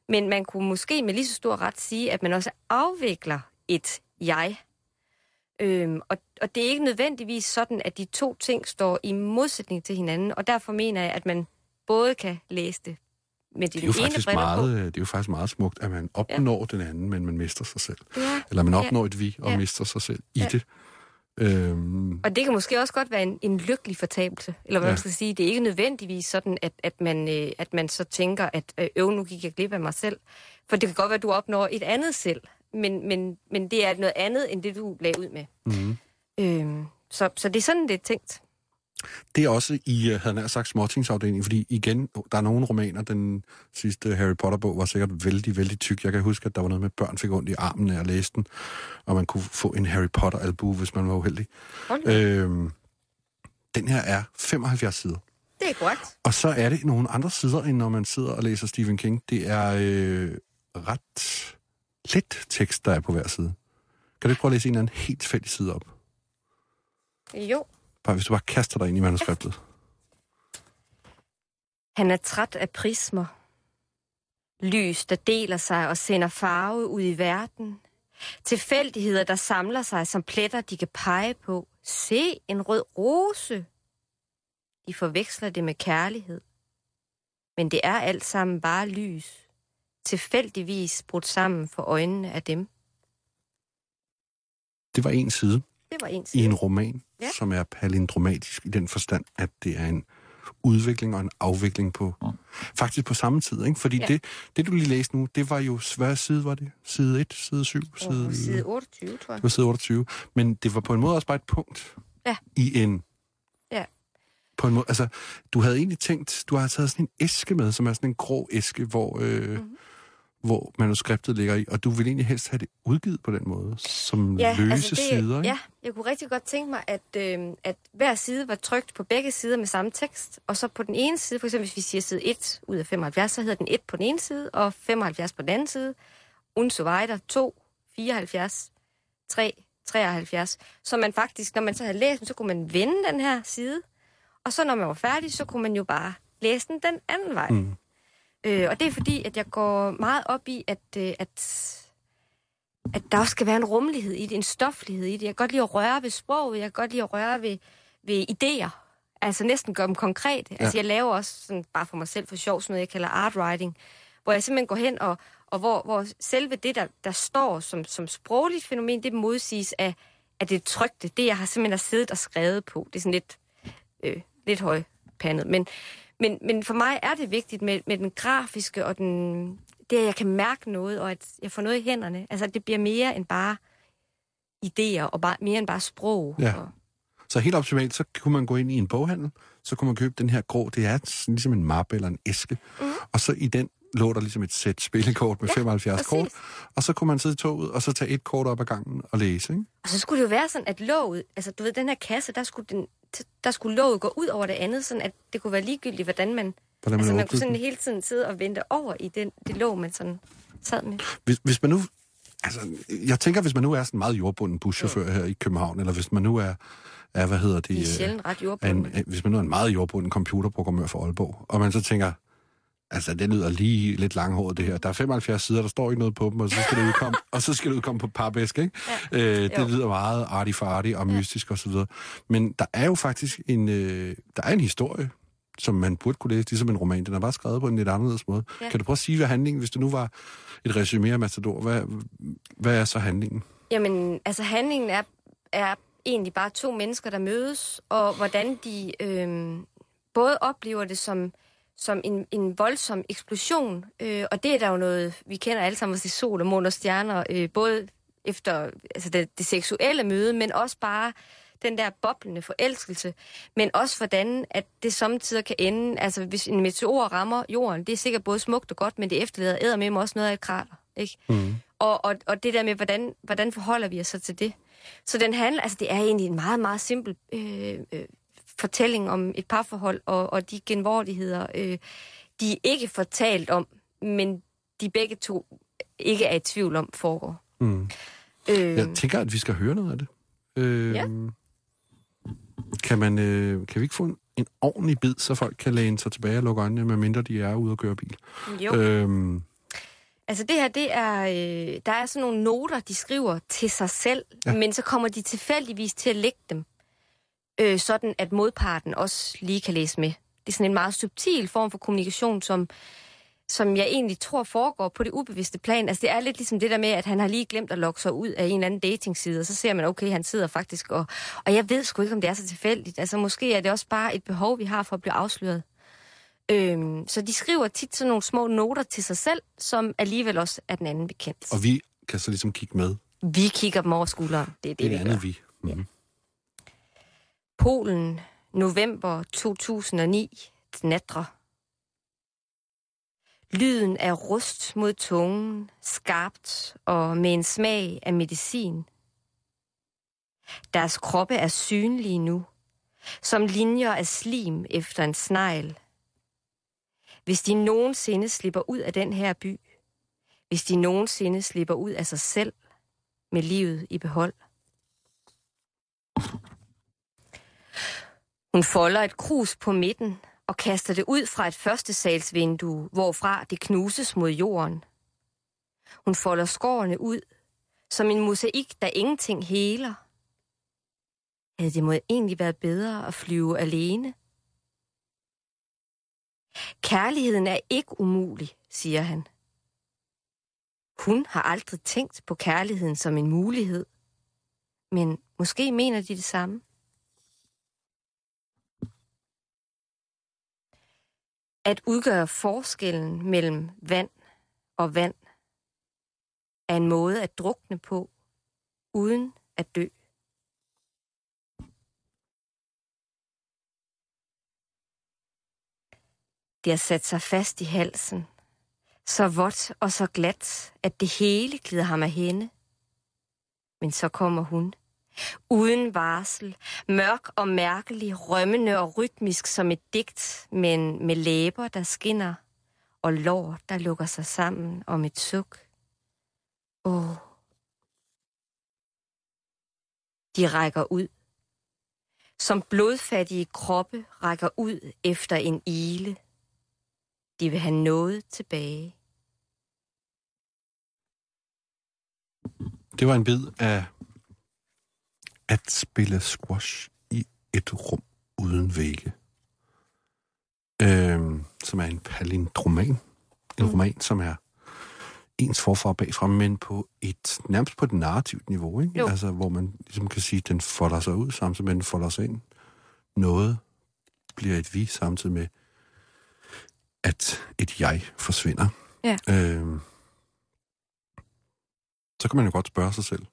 Men man kunne måske med lige så stor ret sige, at man også afvikler et jeg. Øhm, og, og det er ikke nødvendigvis sådan, at de to ting står i modsætning til hinanden, og derfor mener jeg, at man både kan læse det med Det de er, jo ene faktisk meget, på. øh, det er jo faktisk meget smukt, at man opnår ja. den anden, men man mister sig selv. Ja. Eller man opnår et vi og Ja. mister sig selv i Ja. det. Øhm, Og det kan måske også godt være en, en lykkelig fortabelse. Eller hvad Ja. man skal sige. Det er ikke nødvendigvis sådan, at, at, man, øh, at man så tænker, at øh, øv, nu gik jeg glip af mig selv. For det kan godt være, at du opnår et andet selv. Men, men, men det er noget andet, end det du lagde ud med. mm. Øhm, så, så det er sådan, det er tænkt. Det er også i, øh, havde nær sagt, småtingsafdelingen, fordi igen, der er nogle romaner, den sidste Harry Potter-bog var sikkert vældig, vældig tyk. Jeg kan huske, at der var noget med, at børn fik ondt i armen af at læse den, og man kunne få en Harry Potter-albu, hvis man var uheldig. Da. Øhm, den her er 75 sider. Det er korrekt. Og så er det nogle andre sider, end når man sidder og læser Stephen King. Det er øh, ret let tekst, der er på hver side. Kan du ikke prøve at læse en eller anden helt tilfældig side op? Jo. Bare hvis du bare kaster dig ind i manuskriptet. Han er træt af prismer. Lys, der deler sig og sender farve ud i verden. Tilfældigheder, der samler sig som pletter, de kan pege på. Se en rød rose. De forveksler det med kærlighed. Men det er alt sammen bare lys. Tilfældigvis brudt sammen for øjnene af dem. Det var en side Det var en i en roman, ja. Som er palindromatisk i den forstand, at det er en udvikling og en afvikling på faktisk på samme tid, ikke? Fordi ja. Det, det, du lige læste nu, det var jo, hvad side var det? Side 1, side 7, side, side 28, tror jeg. det var side 28. Men det var på en måde også bare et punkt Ja. i en... Ja. På en måde, altså, du havde egentlig tænkt, du har taget sådan en æske med, som er sådan en grå æske, hvor, øh, Mhm. mm-hmm. Hvor manuskriptet ligger i, og du vil egentlig helst have det udgivet på den måde, som ja, løse altså det, sider, ikke? Ja, jeg kunne rigtig godt tænke mig, at, øh, at hver side var trykt på begge sider med samme tekst, og så på den ene side, for eksempel hvis vi siger side 1 ud af 75, så hedder den 1 på den ene side, og 75 på den anden side, und so weiter, 2, 74, 3, 73, så man faktisk, når man så havde læst den, så kunne man vende den her side, og så når man var færdig, så kunne man jo bare læse den den anden vej. Mm. Øh, og det er fordi, at jeg går meget op i, at, øh, at, at der også skal være en rummelighed i det, en stoflighed i det. Jeg kan godt lide at røre ved sproget, jeg kan godt lide at røre ved, ved idéer. Altså næsten gøre dem konkrete. Ja. Altså jeg laver også, sådan, bare for mig selv for sjov, sådan noget, jeg kalder art writing, hvor jeg simpelthen går hen og, og hvor, hvor selve det, der, der står som, som sprogligt fænomen, det modsiges af, af det trygte. Det, jeg har simpelthen har siddet og skrevet på. Det er sådan lidt, øh, lidt højpandet. Men, men, men for mig er det vigtigt med, med den grafiske og den, det, at jeg kan mærke noget, og at jeg får noget i hænderne. Altså, det bliver mere end bare idéer, og bare, mere end bare sprog. Ja. Og, Så helt optimalt, så kunne man gå ind i en boghandel, så kunne man købe den her grå, det er ligesom en mappe eller en æske, mm. og så i den lå der ligesom et sæt spillekort med ja, 75 præcis. kort, og så kunne man sidde i toget, og så tage et kort op ad gangen og læse, ikke? og så skulle det jo være sådan, at låget, altså du ved, den her kasse, der skulle, den, der skulle låget gå ud over det andet, sådan at det kunne være ligegyldigt, hvordan man... Hvordan man altså man kunne sådan hele tiden sidde og vente over i den, det låg, man sådan sad med. Hvis, hvis man nu... Altså, jeg tænker, hvis man nu er sådan en meget jordbunden buschauffør her i København, eller hvis man nu er, er hvad hedder det... De er øh, sjældent ret er jordbundne. en, hvis man nu er en meget jordbunden computerprogrammør for Aalborg, og man så tænker, altså det lyder lige lidt langhåret det her. Der er 75 sider, der står ikke noget på dem, og så skal det udkomme, og så skal det udkomme på papæsk, ikke? Ja. Øh, det Jo. lyder meget arty-farty og mystisk og så videre. Men der er jo faktisk en, øh, der er en historie, som man burde kunne læse, ligesom en roman. Den er bare skrevet på en lidt anderledes måde. Ja. Ja. Kan du prøve at sige, hvad handlingen, hvis det nu var et resumé af Matador, hvad, hvad er så handlingen? Jamen, altså handlingen er, er egentlig bare to mennesker, der mødes, og hvordan de øh, både oplever det som, som en, en voldsom eksplosion, øh, og det er der jo noget, vi kender alle sammen til sol og måne og stjerner, øh, både efter altså det, det seksuelle møde, men også bare den der boblende forelskelse, men også hvordan, at det samtidig kan ende, altså hvis en meteor rammer jorden, det er sikkert både smukt og godt, men det efterlader æder med også noget af et krater, ikke? Mm. Og, og, og det der med, hvordan, hvordan forholder vi os så til det? Så den handler, altså det er egentlig en meget, meget simpel øh, øh, fortælling om et parforhold og, og de genvordigheder, øh, de er ikke fortalt om, men de begge to ikke er i tvivl om foregår. Mm. Øh, Jeg tænker, at vi skal høre noget af det. Øh, Ja. kan, man, øh, kan vi ikke få en, en ordentlig bid, så folk kan læne sig tilbage og lukke øjnene, medmindre de er ude og køre bil? jo. Øh, Altså det her, det er, øh, der er sådan nogle noter, de skriver til sig selv, Ja. men så kommer de tilfældigvis til at lægge dem, øh, sådan at modparten også lige kan læse med. Det er sådan en meget subtil form for kommunikation, som, som jeg egentlig tror foregår på det ubevidste plan. Altså det er lidt ligesom det der med, at han har lige glemt at logge sig ud af en eller anden datingside, og så ser man, okay, han sidder faktisk, og, og jeg ved sgu ikke, om det er så tilfældigt. Altså måske er det også bare et behov, vi har for at blive afsløret. Øhm, så de skriver tit sådan nogle små noter til sig selv, som alligevel også er den anden bekendt. og vi kan så ligesom kigge med. Vi kigger dem over skulderen. Det er det, Det vi er gør. andet vi. Mm. Polen, november 2009, Dnatra. Lyden af rust mod tungen, skarpt og med en smag af medicin. Deres kroppe er synlige nu, som linjer af slim efter en snegl. Hvis de nogensinde slipper ud af den her by, hvis de nogensinde slipper ud af sig selv med livet i behold. Hun folder et krus på midten og kaster det ud fra et første salsvindue, hvorfra det knuses mod jorden. Hun folder skårene ud, som en mosaik, der ingenting heler. Havde det må egentlig været bedre at flyve alene? Kærligheden er ikke umulig, siger han. Hun har aldrig tænkt på kærligheden som en mulighed. Men måske mener de det samme. At udgøre forskellen mellem vand og vand er en måde at drukne på, uden at dø. Det har sat sig fast i halsen, så vådt og så glat, at det hele glider ham af hende. Men så kommer hun, uden varsel, mørk og mærkelig, rømmende og rytmisk som et digt, men med læber, der skinner, og lår, der lukker sig sammen om et suk. Åh. De rækker ud. Som blodfattige kroppe rækker ud efter en ile. De vil have noget tilbage. Det var en bid af at spille squash i et rum uden vægge. Øhm, som er en palindroman. En Mm. roman, som er ens forfra og bagfra, men på et nærmest på et narrativt niveau, ikke? Jo. Altså, hvor man ligesom kan sige, at den folder sig ud, samtidig med, at den folder sig ind. Noget bliver et vi, samtidig med, at et jeg forsvinder. Ja. Øhm, så kan man jo godt spørge sig selv,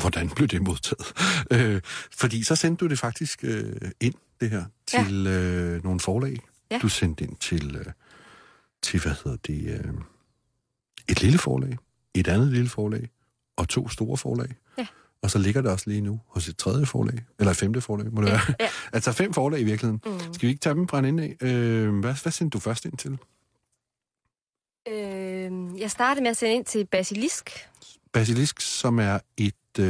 hvordan blev det modtaget? Øh, fordi så sendte du det faktisk øh, ind, det her, Ja. til øh, nogle forlag. Ja. Du sendte ind til, øh, til hvad hedder det, øh, et lille forlag, et andet lille forlag, og to store forlag. Ja. Og så ligger det også lige nu hos et tredje forlag, eller et femte forlag, må det være. Ja. altså fem forlag i virkeligheden. Mm. Skal vi ikke tage dem fra en ende af? Øh, hvad, hvad sendte du først ind til? Øh, jeg startede med at sende ind til Basilisk. Basilisk, som er et, øh,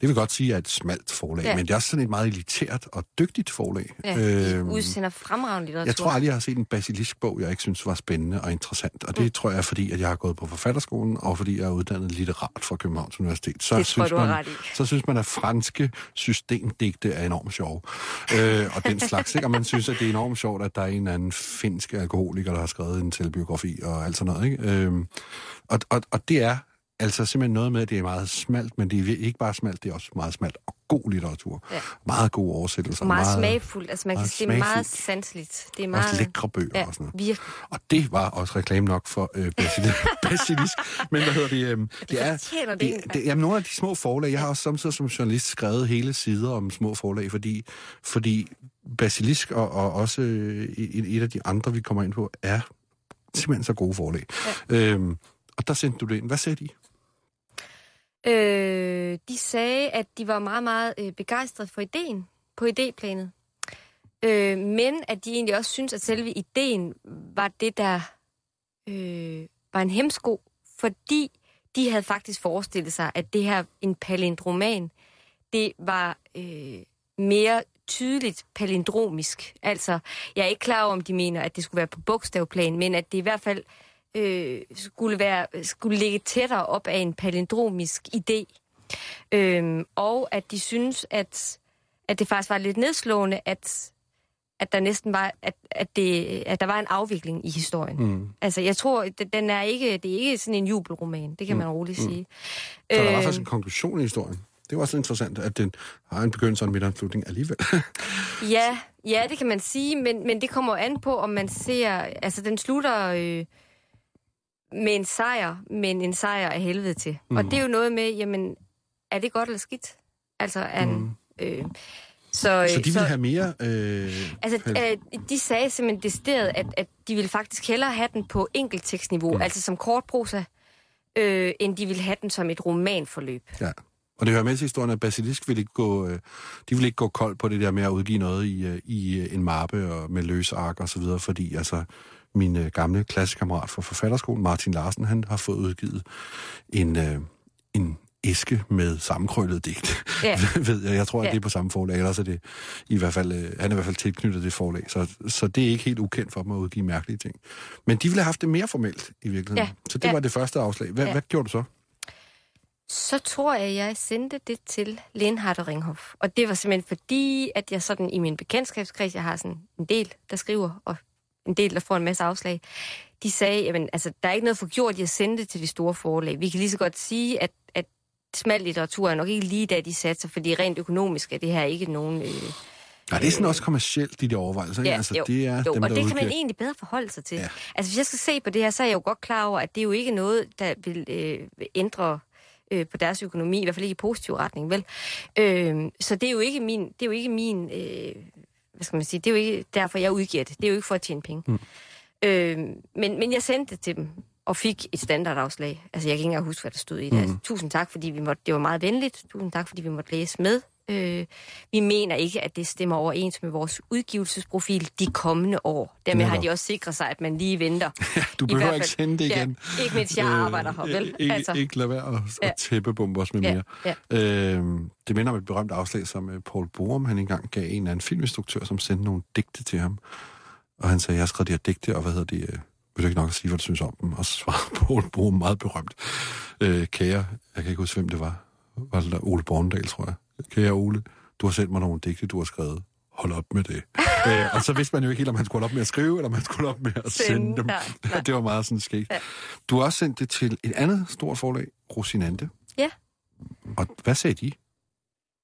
det vil godt sige, er et smalt forlag, ja. Men det er også sådan et meget elitært og dygtigt forlag. Ja, Øhm, udsender fremragende litteratur. jeg tror aldrig, jeg har set en basilisk-bog, jeg ikke synes var spændende og interessant. Og det mm. tror jeg er fordi, at jeg har gået på forfatterskolen, og fordi jeg er uddannet litterat fra Københavns Universitet. Så Det tror synes har man, så synes man, at franske systemdigte er enormt sjove. øh, og den slags, ikke? Og man synes, at det er enormt sjovt, at der er en eller anden finsk alkoholiker, der har skrevet en selvbiografi og alt sådan noget, ikke? Øh, og, og, og det er altså simpelthen noget med, at det er meget smalt, men det er ikke bare smalt, det er også meget smalt og god litteratur. Ja. Meget gode oversættelser. Og meget, smagfuldt. Altså man kan meget sige, det er meget sanseligt. Det er Meget, også meget... lækre bøger Ja, og sådan noget. virkelig. Og det var også reklame nok for øh, basilisk. Men hvad hedder det? Øh, det er, det det, jamen, nogle af de små forlag, jeg har også samtidig som journalist skrevet hele sider om små forlag, fordi, fordi basilisk og, og også øh, et, et af de andre, vi kommer ind på, er simpelthen så gode forlag. Ja. Øhm, og der sendte du det ind. Hvad sagde de? Øh, de sagde, at de var meget, meget øh, begejstrede for ideen på idéplanet. Øh, men at de egentlig også synes, at selve ideen var det, der øh, var en hemsko, fordi de havde faktisk forestillet sig, at det her, en palindroman, det var øh, mere tydeligt palindromisk. Altså, jeg er ikke klar over, om de mener, at det skulle være på bogstavplan, men at det i hvert fald øh, skulle, være, skulle ligge tættere op af en palindromisk idé. Øh, og at de synes, at, at det faktisk var lidt nedslående, at at der næsten var, at, at, det, at der var en afvikling i historien. Mm. Altså, jeg tror, det, den er ikke, det er ikke sådan en jubelroman, det kan mm. man roligt sige. Så der er øh, faktisk en konklusion i historien. Det er også interessant, at den har en begyndelse og en midt og en slutning alligevel. ja, ja, det kan man sige, men, men det kommer an på, om man ser... Altså, den slutter øh, med en sejr, men en sejr af helvede til. Mm. Og det er jo noget med, jamen, er det godt eller skidt? Altså, er en, mm. øh, så, så de vil så, have mere... Øh, altså, øh, de sagde simpelthen decideret, at, at de ville faktisk hellere have den på enkelttekstniveau, mm. altså som kortprosa, øh, end de ville have den som et romanforløb. Ja. Og det hører med til historien, at Basilisk vil ikke gå, øh, de vil ikke gå kold på det der med at udgive noget i, øh, i øh, en mappe og med løse ark og så videre, fordi altså min øh, gamle klassekammerat fra forfatterskolen, Martin Larsen, han har fået udgivet en, øh, en æske med sammenkrøllet digt. Ja. ved jeg. Jeg tror, at ja. det er på samme forlag, ellers er det i hvert fald, øh, han er i hvert fald tilknyttet det forlag. Så, så det er ikke helt ukendt for dem at udgive mærkelige ting. Men de ville have haft det mere formelt i virkeligheden. Ja. Så det ja. var det første afslag. Hvad, ja. hvad gjorde du så? Så tror jeg, at jeg sendte det til Lenhardt og Ringhof. Og det var simpelthen fordi, at jeg sådan i min bekendtskabskreds, jeg har sådan en del, der skriver, og en del, der får en masse afslag. De sagde, jamen, altså, der er ikke noget for gjort, jeg sendte det til de store forlag. Vi kan lige så godt sige, at, at smal litteratur er nok ikke lige da de satser, fordi rent økonomisk er det her ikke nogen... Øh, Nej, det er sådan også kommercielt, de der overvejelser. Ja, altså, jo, det er jo, dem, og det kan man egentlig bedre forholde sig til. Ja. Altså, hvis jeg skal se på det her, så er jeg jo godt klar over, at det er jo ikke noget, der vil øh, ændre øh, på deres økonomi, i hvert fald ikke i positiv retning, vel? Øh, så det er jo ikke min, det er jo ikke min øh, hvad skal man sige, det er jo ikke derfor, jeg udgiver det. Det er jo ikke for at tjene penge. Mm. Øh, men, men jeg sendte det til dem, og fik et standardafslag. Altså, jeg kan ikke engang huske, hvad der stod i det. Mm. Altså, tusind tak, fordi vi måtte, det var meget venligt. Tusind tak, fordi vi måtte læse med. Øh, vi mener ikke, at det stemmer overens med vores udgivelsesprofil de kommende år. Dermed har de også sikret sig, at man lige venter. Ja, du behøver fald, ikke sende det igen. Ja, ikke mens jeg øh, arbejder her, vel? Ikke, altså. ikke lade være at, ja. at tæppebombe os med mere. Ja. Øh, det minder om et berømt afslag, som uh, Paul Borum han engang gav en af en filminstruktør, som sendte nogle digte til ham. Og han sagde, jeg har skrevet de her digte, og hvad hedder det... Uh, vil du ikke nok at sige, hvad du synes om dem? Og så svarede Paul Borum meget berømt. Øh, kære, jeg kan ikke huske, hvem det var. Var det der Ole Borndal, tror jeg. Kære Ole, du har sendt mig nogle digte, du har skrevet. Hold op med det. Æ, øh, og så vidste man jo ikke helt, om man skulle op med at skrive, eller om man skulle op med at sende dem. Ja, det var meget sådan skægt. Ja. Du har også sendt det til et andet stort forlag, Rosinante. Ja. Og hvad sagde de?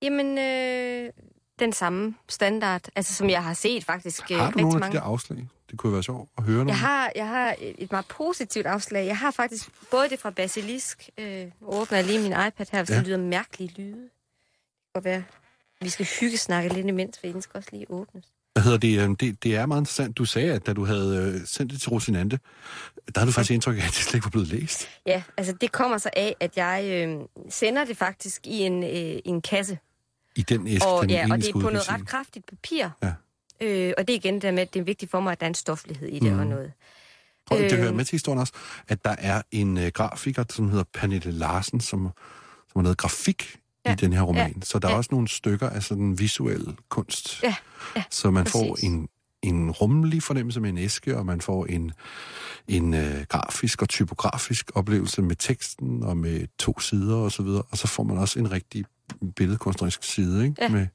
Jamen, øh, den samme standard, altså som jeg har set faktisk Har du nogle af de der afslag? Det kunne være sjovt at høre Jeg har, jeg har et meget positivt afslag. Jeg har faktisk både det fra Basilisk, øh, åbner lige min iPad her, hvis ja. det lyder mærkelige lyde. Kan være, vi skal hygge snakke lidt imens, for den skal også lige åbnes. Hvad hedder det? Øhm, det? Det er meget interessant. Du sagde, at da du havde øh, sendt det til Rosinante, der havde du faktisk indtryk af, at det slet ikke var blevet læst. Ja, altså det kommer så af, at jeg øh, sender det faktisk i en, øh, en kasse. I den æske, og, den ja, og det er på noget ret kraftigt papir. Ja. Øh, og det er igen det med, at det er vigtigt for mig, at der er en stoflighed i det mm. og noget. Prøv, det hører øh, med til historien også, at der er en uh, grafiker, som hedder Pernille Larsen, som, som har lavet grafik ja. i den her roman. Ja. Så der er ja. også nogle stykker af sådan visuel kunst. Ja. Ja, så man præcis. får en, en rummelig fornemmelse med en æske, og man får en, en uh, grafisk og typografisk oplevelse med teksten og med to sider og så videre. Og så får man også en rigtig billedkunstnerisk side, ikke? Ja. Med,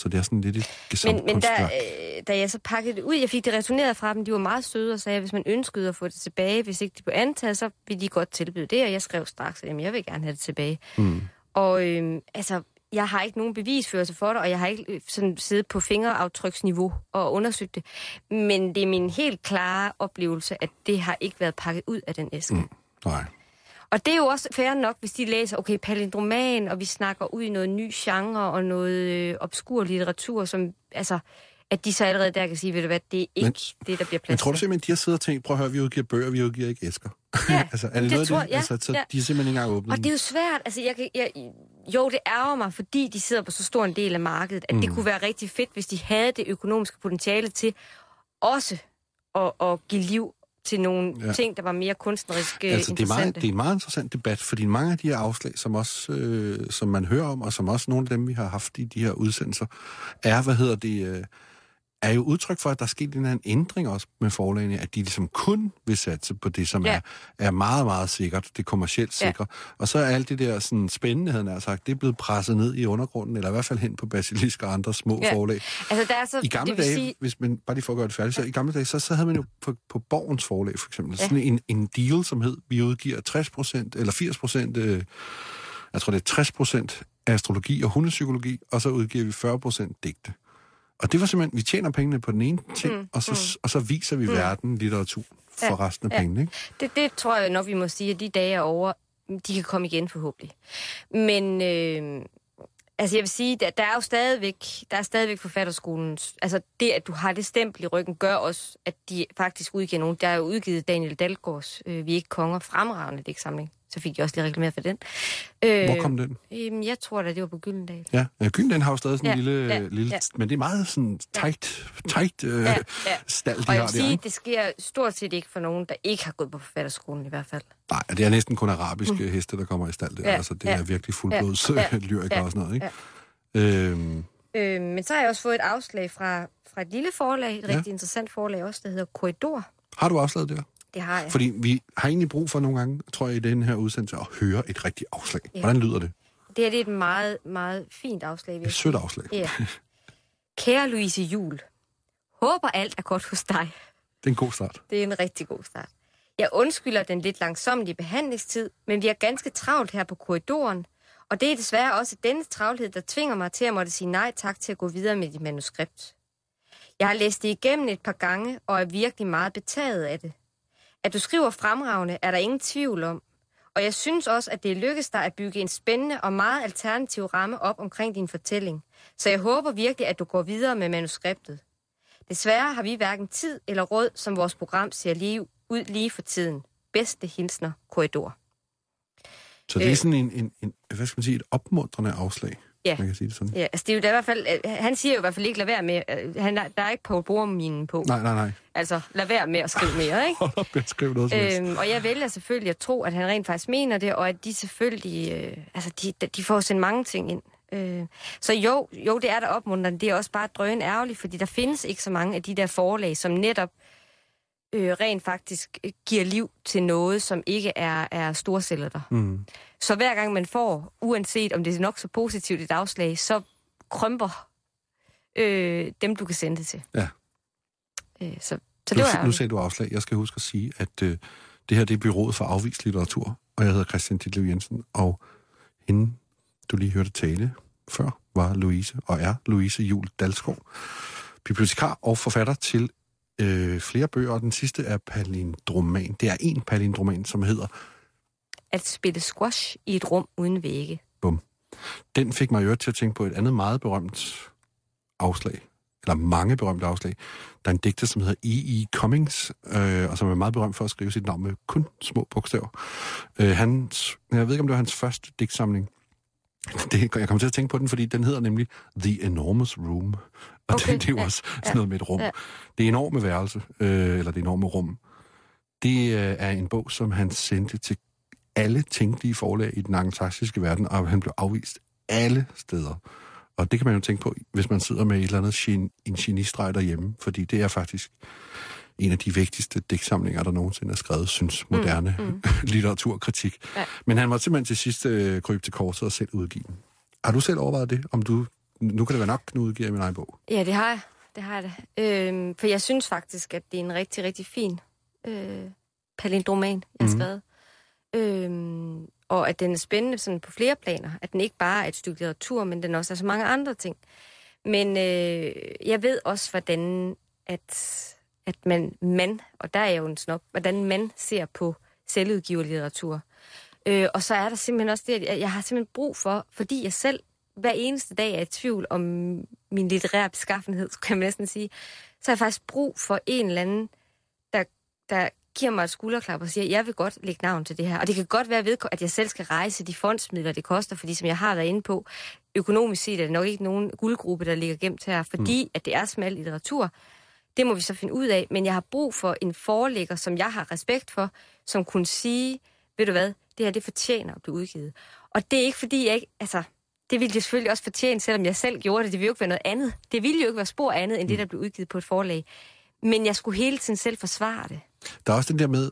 så det er sådan lidt et Men, men da, øh, da jeg så pakkede det ud, jeg fik det returneret fra dem, de var meget søde og sagde, at hvis man ønskede at få det tilbage, hvis ikke de på antaget, så ville de godt tilbyde det, og jeg skrev straks, at jeg vil gerne have det tilbage. Mm. Og øh, altså, jeg har ikke nogen bevisførelse for det, og jeg har ikke øh, sådan siddet på fingeraftryksniveau og undersøgt det. Men det er min helt klare oplevelse, at det har ikke været pakket ud af den æske. Mm. Nej. Og det er jo også fair nok, hvis de læser, okay, palindroman, og vi snakker ud i noget ny genre og noget øh, obskur litteratur, som, altså, at de så allerede der kan sige, ved du hvad, det er ikke Men- det, der bliver plads Men tror du simpelthen, de har siddet og tænkt, prøv at høre, vi udgiver bøger, vi udgiver ikke æsker? Ja, altså, er det, det noget tror- det? ja, altså, så ja. de har simpelthen ikke engang åbnet Og det er jo svært. Altså, jeg kan, jeg, jo, det ærger mig, fordi de sidder på så stor en del af markedet, at mm. det kunne være rigtig fedt, hvis de havde det økonomiske potentiale til også at, at give liv til nogle Ja. ting, der var mere kunstnerisk øh, Altså, det er, meget, det er en meget interessant debat, fordi mange af de her afslag, som, også, øh, som man hører om, og som også nogle af dem, vi har haft i de her udsendelser, er, hvad hedder det, øh, er jo udtryk for, at der er sket en eller anden ændring også med forlagene, at de ligesom kun vil satse på det, som ja. Ja. er, er meget, meget sikkert, det kommercielt Ja. sikre. Og så er alt det der sådan, spændende, havde jeg sagt, det er blevet presset ned i undergrunden, eller i hvert fald hen på Basilisk og andre små Ja. forlag. Altså, der er så, I gamle dage, sige, hvis man, bare lige for at gøre det færdigt, så i gamle dage, så, så havde man jo på, på Borgens forlag for eksempel, ja. Ja. sådan en, en deal, som hed, vi udgiver 60% eller 80 øh, jeg tror det er 60% astrologi og hundepsykologi, og så udgiver vi 40% digte. Og det var simpelthen, vi tjener pengene på den ene ting, mm, og, så, mm. og så viser vi mm. verden litteratur for ja, resten af ja. pengene. Ikke? det, det tror jeg nok, vi må sige, at de dage er over. De kan komme igen forhåbentlig. Men øh, altså jeg vil sige, der, der er jo stadigvæk, der er stadigvæk forfatterskolen. Altså det, at du har det stempel i ryggen, gør også, at de faktisk udgiver nogen. Der er jo udgivet Daniel Dalgaards øh, Vi er ikke konger, fremragende digtsamling. Så fik jeg også lige reklameret for den. Øh, Hvor kom den? Øhm, jeg tror da, det var på Gyldendal. Ja, ja Gyldendal har jo stadig sådan en Ja, lille, ja, lille ja. men det er meget sådan tight, tight øh, Ja, ja. stald, de Og jeg har vil sige, det sker stort set ikke for nogen, der ikke har gået på forfatterskolen i hvert fald. Nej, det er næsten kun arabiske mm. heste, der kommer i stald der. Ja, altså, det ja, er virkelig fuldblods ja, ja, ja, lyriker ja, og sådan noget, ikke? ja. Øhm, Øh, men så har jeg også fået et afslag fra, fra et lille forlag, et Ja. rigtig interessant forlag også, der hedder Korridor. har du afslaget det? Det har jeg. Fordi vi har egentlig brug for nogle gange, tror jeg, i den her udsendelse, at høre et rigtigt afslag. Ja. Hvordan lyder det? Det her det er et meget, meget fint afslag. Et sødt afslag. Ja. Kære Louise Jul, håber alt er godt hos dig. Det er en god start. Det er en rigtig god start. Jeg undskylder den lidt langsomlige behandlingstid, men vi er ganske travlt her på korridoren, og det er desværre også denne travlhed, der tvinger mig til at måtte sige nej tak til at gå videre med dit manuskript. Jeg har læst det igennem et par gange, og er virkelig meget betaget af det. At du skriver fremragende, er der ingen tvivl om. Og jeg synes også, at det lykkes dig at bygge en spændende og meget alternativ ramme op omkring din fortælling. Så jeg håber virkelig, at du går videre med manuskriptet. Desværre har vi hverken tid eller råd, som vores program ser lige ud lige for tiden. Bedste hilsner, korridor. Så det er Øh. sådan en, en, en, hvad skal man sige, et opmuntrende afslag. Ja. Man kan sige det sådan. Ja, altså det er jo da i hvert fald, øh, han siger jo i hvert fald ikke, lad være med, øh, han, er- der er ikke på bordminen på. Nej, nej, nej. Altså, lad være med at skrive mere, ikke? Hold op, jeg skriver noget som helst. Øhm, og jeg vælger selvfølgelig at tro, at han rent faktisk mener det, og at de selvfølgelig, øh, altså de, de får sendt mange ting ind. Øh, så jo, jo, det er da opmuntrende, det er også bare drøn ærgerligt, fordi der findes ikke så mange af de der forlag, som netop øh, rent faktisk øh, giver liv til noget, som ikke er, er storsælger. Mm. Så hver gang man får, uanset om det er nok så positivt et afslag, så krømper øh, dem, du kan sende det til. Ja. Øh, så, så det Nu, var nu sagde du afslag. Jeg skal huske at sige, at øh, det her det er Byrået for Afvist Litteratur, og jeg hedder Christian Ditlev Jensen, og hende, du lige hørte tale før, var Louise, og er Louise Jul Dalskov, bibliotekar og forfatter til øh, flere bøger, og den sidste er palindroman. Det er en palindroman, som hedder At spille squash i et rum uden vægge. Bum. Den fik mig øvrigt til at tænke på et andet meget berømt afslag, eller mange berømte afslag. Der er en digter, som hedder E.E. Cummings, øh, og som er meget berømt for at skrive sit navn med kun små bogstaver. Øh, hans, jeg ved ikke, om det var hans første digtsamling. Det, jeg kommer til at tænke på den, fordi den hedder nemlig The Enormous Room. Og Okay, det, det er jo ja, også sådan noget med et rum. ja. Det enorme værelse, øh, eller det enorme rum, det øh, er en bog, som han sendte til alle tænkelige forlag i den angelsaksiske verden, og han blev afvist alle steder. Og det kan man jo tænke på, hvis man sidder med et eller andet gen, en genistreg derhjemme, fordi det er faktisk en af de vigtigste digtsamlinger, der nogensinde er skrevet, synes moderne mm, mm. litteraturkritik. Ja. Men han var simpelthen til sidst øh, krybe til korset og selv udgive den. Har du selv overvejet det? Om du, nu kan det være nok, nu udgiver jeg min egen bog. Ja, det har jeg. Det har jeg da. Øhm, for jeg synes faktisk, at det er en rigtig, rigtig fin øh, palindroman, jeg har Mhm. skrevet. Øhm, og at den er spændende sådan på flere planer. At den ikke bare er et stykke litteratur, men den også er så mange andre ting. Men øh, jeg ved også, hvordan at, at man, man, og der er jeg jo en snop, hvordan man ser på selvudgiverlitteratur. Øh, og så er der simpelthen også det, at jeg- har simpelthen brug for, fordi jeg selv hver eneste dag er i tvivl om min litterære beskaffenhed, kan man næsten sige, så har jeg faktisk brug for en eller anden, der, der giver mig et skulderklap og siger, jeg vil godt lægge navn til det her. Og det kan godt være, at jeg selv skal rejse de fondsmidler, det koster, fordi som jeg har været inde på, økonomisk set er det nok ikke nogen guldgruppe, der ligger gemt her, fordi mm. at det er smal litteratur. Det må vi så finde ud af, men jeg har brug for en forelægger, som jeg har respekt for, som kunne sige, ved du hvad, det her det fortjener at blive udgivet. Og det er ikke fordi, jeg ikke, altså, det ville det selvfølgelig også fortjene, selvom jeg selv gjorde det. Det ville jo ikke være noget andet. Det ville jo ikke være spor andet, end det, mm. der blev udgivet på et forlag. Men jeg skulle hele tiden selv forsvare det. Der er også den der med,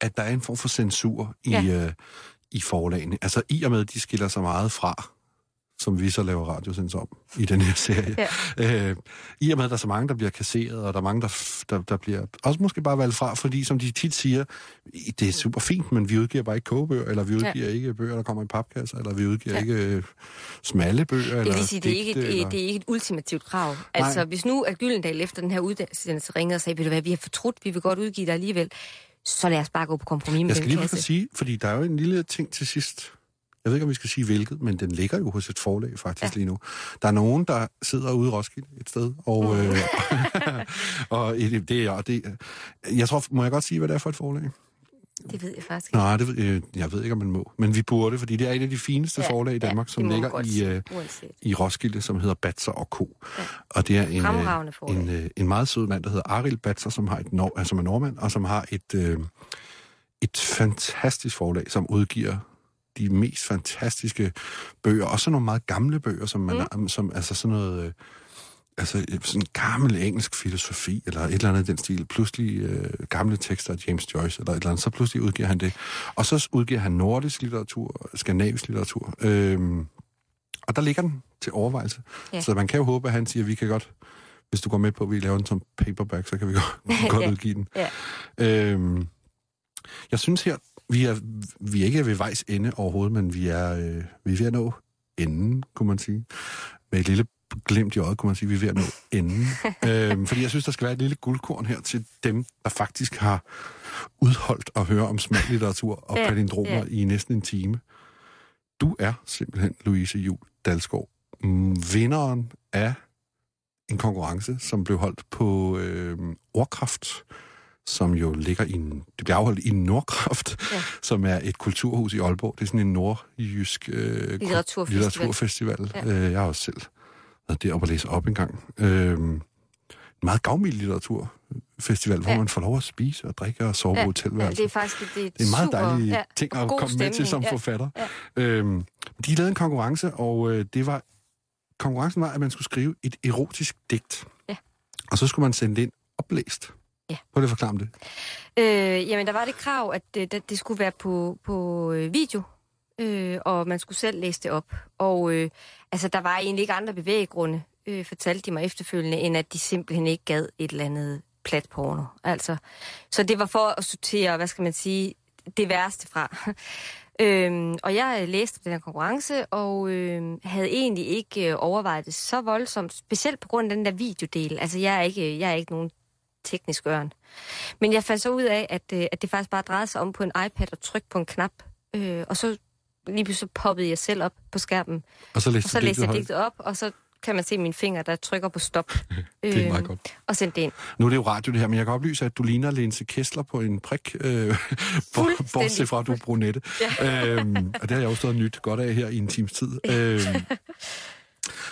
at der er en form for censur i, ja. øh, i forlagene. Altså i og med, at de skiller sig meget fra som vi så laver radiosens om i den her serie. Ja. Øh, I og med, at der er så mange, der bliver kasseret, og der er mange, der, der, der bliver også måske bare valgt fra, fordi som de tit siger, det er super fint, men vi udgiver bare ikke kogebøger, eller vi udgiver ja. ikke bøger, der kommer i papkasser, eller vi udgiver ja. ikke øh, smalle bøger. Det vil sige, det er, ikke et, eller... det er ikke et ultimativt krav. Altså, Nej. hvis nu at Gyldendal efter den her uddannelse ringede og sagde, ved du hvad, vi har fortrudt, vi vil godt udgive dig alligevel, så lad os bare gå på kompromis med Jeg skal lige sige, fordi der er jo en lille ting til sidst, jeg ved ikke, om vi skal sige hvilket, men den ligger jo hos et forlag faktisk ja. lige nu. Der er nogen, der sidder ude i Roskilde et sted, og, mm. øh, og det, er det. Jeg tror, må jeg godt sige, hvad det er for et forlag? Det ved jeg faktisk ikke. Nej, det ved, øh, jeg ved ikke, om man må. Men vi burde, fordi det er et af de fineste ja, forlag i Danmark, ja, som ligger i, øh, i Roskilde, som hedder Batser og Co. Ja. Og det er en, øh, en, øh, en meget sød mand, der hedder Aril Batser, som, har et nor- altså er nordmand, og som har et, øh, et fantastisk forlag, som udgiver de mest fantastiske bøger, også nogle meget gamle bøger, som man, mm. som, altså sådan noget, øh, altså sådan gammel engelsk filosofi, eller et eller andet den stil, pludselig øh, gamle tekster af James Joyce, eller et eller andet, så pludselig udgiver han det. Og så udgiver han nordisk litteratur, skandinavisk litteratur, øhm, og der ligger den til overvejelse. Ja. Så man kan jo håbe, at han siger, at vi kan godt, hvis du går med på, at vi laver den som paperback, så kan vi godt, godt ja. udgive den. Ja. Øhm, jeg synes her, vi er, vi er ikke ved vejs ende overhovedet, men vi er, øh, vi er ved at nå enden, kunne man sige. Med et lille glimt i øjet, kunne man sige, vi er ved at nå enden. øhm, fordi jeg synes, der skal være et lille guldkorn her til dem, der faktisk har udholdt at høre om smag litteratur og ja, palindromer ja. i næsten en time. Du er simpelthen Louise Jul Dalsgaard, vinderen af en konkurrence, som blev holdt på øh, Ordkraft som jo ligger i en, det bliver afholdt i Nordkraft, ja. som er et kulturhus i Aalborg. Det er sådan en nordjysk øh, litteraturfestival. litteraturfestival. Ja. Øh, jeg har også selv været deroppe og læse op en gang. Øh, en meget gavmild litteraturfestival, ja. hvor man får lov at spise og drikke og sove ja. på hotelværelse. Ja, det er faktisk det er det er en meget super, dejlig ja, ting at komme stemning. med til som ja. forfatter. Ja. Øhm, de lavede en konkurrence, og øh, det var konkurrencen var, at man skulle skrive et erotisk digt. Ja. Og så skulle man sende det ind oplæst. Ja. Prøv lige at forklare det. Øh, jamen, der var det krav, at det, det, det skulle være på, på øh, video, øh, og man skulle selv læse det op. Og øh, altså, der var egentlig ikke andre bevæggrunde, øh, fortalte de mig efterfølgende, end at de simpelthen ikke gad et eller andet plat porno. Altså, så det var for at sortere, hvad skal man sige, det værste fra. Øhm, og jeg læste den her konkurrence, og øh, havde egentlig ikke øh, overvejet det så voldsomt, specielt på grund af den der videodel. Altså, jeg er ikke, jeg er ikke nogen teknisk ørn. Men jeg fandt så ud af, at, øh, at det faktisk bare drejede sig om på en iPad og trykke på en knap. Øh, og så lige pludselig poppede jeg selv op på skærmen. Og så læste, og så læste jeg digtet op, og så kan man se mine fingre, der trykker på stop. det er meget øh, godt. Og sendte det ind. Nu er det jo radio det her, men jeg kan oplyse, at du ligner Lense Kessler på en prik, øh, bortset fra, at du er brunette. Ja. øhm, og det har jeg jo stået nyt godt af her i en times tid. øhm,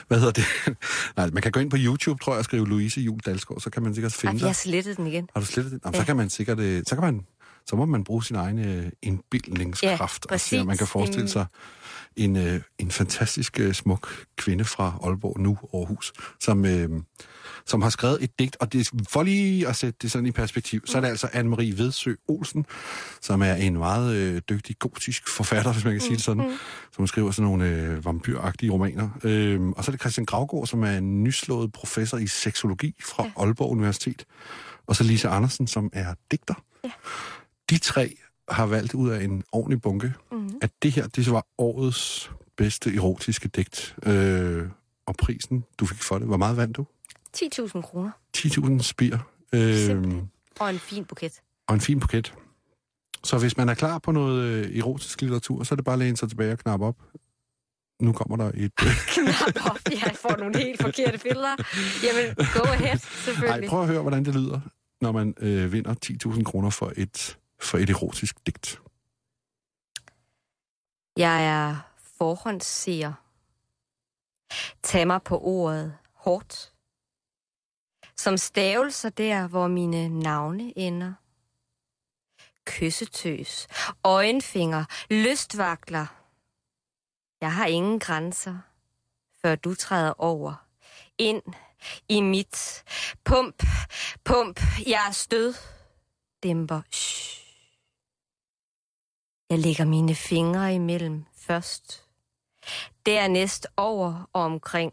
hvad hedder det? Nej, man kan gå ind på YouTube, tror jeg, og skrive Louise Jul Dalsgaard, så kan man sikkert finde dig. jeg har slettet den igen. Har du slettet den? Jamen, ja. Så kan man sikkert, øh, så kan man, så må man bruge sin egen øh, indbildningskraft. Ja, præcis. Og man kan forestille sig en, øh, en fantastisk smuk kvinde fra Aalborg, nu Aarhus, som, øh, som har skrevet et digt, og det, for lige at sætte det sådan i perspektiv, så er det altså Anne-Marie Vedsø Olsen, som er en meget øh, dygtig gotisk forfatter, hvis man kan sige det sådan, mm. som skriver sådan nogle øh, vampyragtige romaner. Øh, og så er det Christian Gravgaard, som er en nyslået professor i seksologi fra ja. Aalborg Universitet. Og så Lise Andersen, som er digter. Ja. De tre har valgt ud af en ordentlig bunke, mm. at det her, det var årets bedste erotiske digt. Øh, og prisen, du fik for det, hvor meget vandt du? 10.000 kroner. 10.000 spir. Øhm, og en fin buket. Og en fin buket. Så hvis man er klar på noget øh, erotisk litteratur, så er det bare at læne sig tilbage og knappe op. nu kommer der et... øh, Knap op, jeg får nogle helt forkerte billeder. Jamen, go ahead, selvfølgelig. Nej, prøv at høre, hvordan det lyder, når man øh, vinder 10.000 kroner for et, for et erotisk digt. Jeg er forhåndsseer. Tag mig på ordet hårdt. Som stavelser der, hvor mine navne ender. Kyssetøs, øjenfinger, lystvakler. Jeg har ingen grænser, før du træder over. Ind i mit pump, pump, jeg er stød. Dæmper, shh. Jeg lægger mine fingre imellem først. Dernæst over og omkring.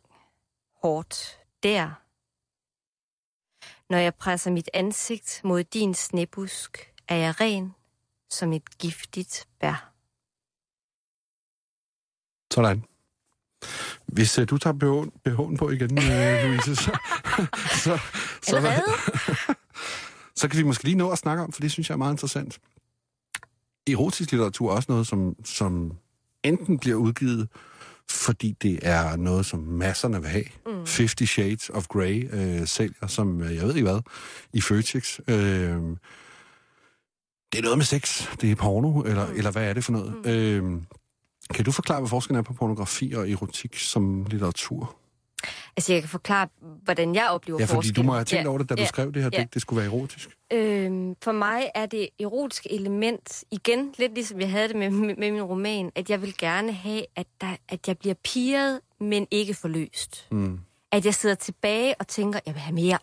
Hårdt. Der. Når jeg presser mit ansigt mod din snebusk, er jeg ren som et giftigt bær. Sådan. Hvis øh, du tager BH'en BH'en på igen, øh, Louise, så, så, så, Allerede? så kan vi måske lige nå at snakke om, for det synes jeg er meget interessant. Erotisk litteratur er også noget, som, som enten bliver udgivet, fordi det er noget, som masserne vil have. Mm. 50 Shades of Grey øh, sælger, som øh, jeg ved ikke hvad, i Føtex. Øh, det er noget med sex. Det er porno, eller, mm. eller hvad er det for noget? Mm. Øh, kan du forklare, hvad forskellen er på pornografi og erotik som litteratur? Altså, jeg kan forklare, hvordan jeg oplever Ja, fordi forskellen. du må have tænkt Ja, over det, da du ja, skrev det her ja. digt, det skulle være erotisk. Øhm, for mig er det erotiske element, igen, lidt ligesom jeg havde det med, med, med min roman, at jeg vil gerne have, at, der, at jeg bliver piret, men ikke forløst. Mm. At jeg sidder tilbage og tænker, jeg vil have mere.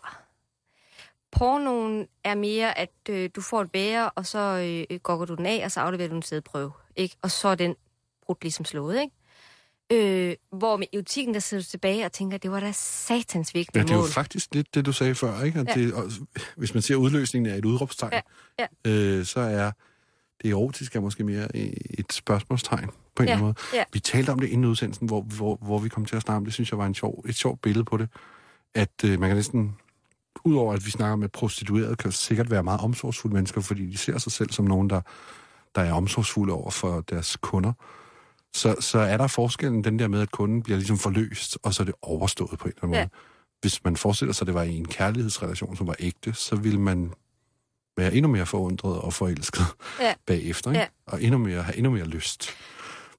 Pornoen er mere, at øh, du får et bære, og så øh, gokker du den af, og så afleverer du en sædeprøve. Ikke? Og så er den brudt ligesom slået. Ikke? Øh, hvor med erotikken, der sidder du tilbage og tænker, det var da satans Ja, vigtige det er jo mål. faktisk lidt det, du sagde før, ikke? At Ja. det, og, hvis man ser udløsningen af et udråbstegn, Ja, Øh, så er det erotiske er måske mere et spørgsmålstegn på en Ja, eller anden måde. ja. Vi talte om det inden udsendelsen, hvor, hvor, hvor vi kom til at snakke om det, synes jeg var en sjov, et sjovt billede på det, at øh, man kan næsten, udover at vi snakker med prostituerede, kan sikkert være meget omsorgsfulde mennesker, fordi de ser sig selv som nogen, der, der er omsorgsfulde over for deres kunder. Så, så er der forskellen den der med, at kunden bliver ligesom forløst, og så er det overstået på en eller anden Ja. måde. Hvis man forestiller sig, at det var i en kærlighedsrelation, som var ægte, så ville man være endnu mere forundret og forelsket Ja. bagefter, ikke? Ja. og endnu mere, have endnu mere lyst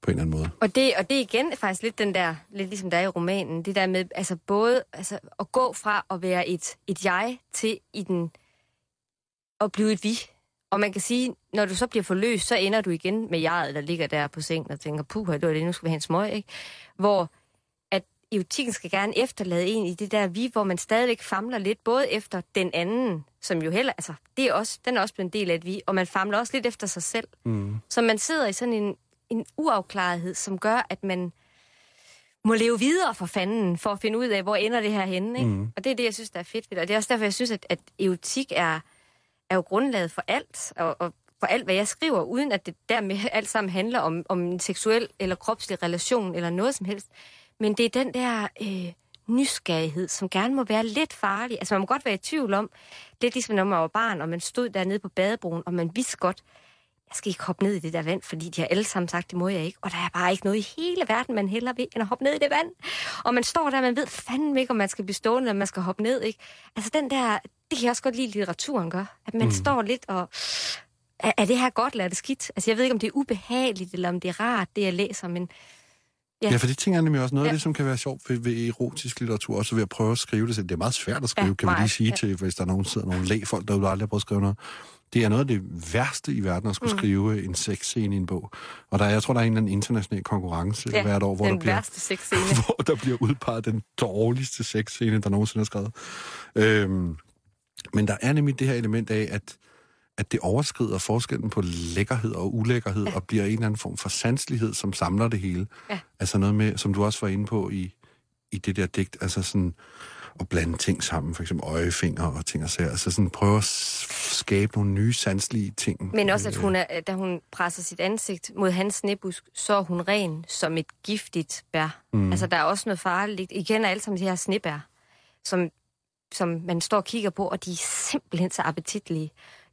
på en eller anden måde. Og det, og det er igen faktisk lidt den der, lidt ligesom der er i romanen, det der med altså både altså, at gå fra at være et, et jeg til i den, at blive et vi. Og man kan sige, når du så bliver forløst, så ender du igen med jeget, der ligger der på sengen og tænker, puh, det var det, nu skal vi have en smøg, ikke? Hvor at erotikken skal gerne efterlade en i det der vi, hvor man stadigvæk famler lidt, både efter den anden, som jo heller, altså, det er også, den er også blevet en del af et vi, og man famler også lidt efter sig selv. Mm. Så man sidder i sådan en, en uafklarethed, som gør, at man må leve videre for fanden, for at finde ud af, hvor ender det her henne. Ikke? Mm. Og det er det, jeg synes, der er fedt ved det. Og det er også derfor, jeg synes, at, at erotik er, er jo grundlaget for alt, og, og for alt, hvad jeg skriver, uden at det dermed alt sammen handler om, om en seksuel eller kropslig relation eller noget som helst. Men det er den der øh, nysgerrighed, som gerne må være lidt farlig. Altså man må godt være i tvivl om, lidt ligesom når man var barn, og man stod dernede på badebroen, og man vidste godt, jeg skal ikke hoppe ned i det der vand, fordi de har alle sammen sagt, det må jeg ikke. Og der er bare ikke noget i hele verden, man hellere vil, end at hoppe ned i det vand. Og man står der, man ved fandme ikke, om man skal blive stående, eller man skal hoppe ned, ikke? Altså den der, det kan jeg også godt lide, litteraturen gør. At man mm. står lidt og, er, er det her godt, eller er det skidt? Altså jeg ved ikke, om det er ubehageligt, eller om det er rart, det jeg læser, men Ja. For det tænker jeg nemlig også noget ja. af det, som kan være sjovt ved, ved erotisk litteratur, også ved at prøve at skrive det selv. Det er meget svært at skrive, ja, kan vi lige sige ja. til, hvis der er nogen, sidder nogle lægfolk der aldrig har prøvet at skrive noget. Det er noget af det værste i verden at skulle mm. skrive en sexscene i en bog. Og der, jeg tror, der er en eller anden international konkurrence ja, hvert år, hvor der, bliver, hvor der bliver udpeget den dårligste sexscene, der nogensinde er skrevet. Øhm, men der er nemlig det her element af, at, at det overskrider forskellen på lækkerhed og ulækkerhed, ja. og bliver en eller anden form for sanslighed, som samler det hele. Ja. Altså noget med, som du også var inde på i, i det der digt, altså sådan at blande ting sammen, for eksempel øjefinger og ting og sager. Altså sådan prøve at skabe nogle nye sanselige ting. Men også, at hun er, da hun presser sit ansigt mod hans snebusk, så er hun ren som et giftigt bær. Mm. Altså, der er også noget farligt. I kender alle sammen de her snebær, som, som man står og kigger på, og de er simpelthen så appetitlige.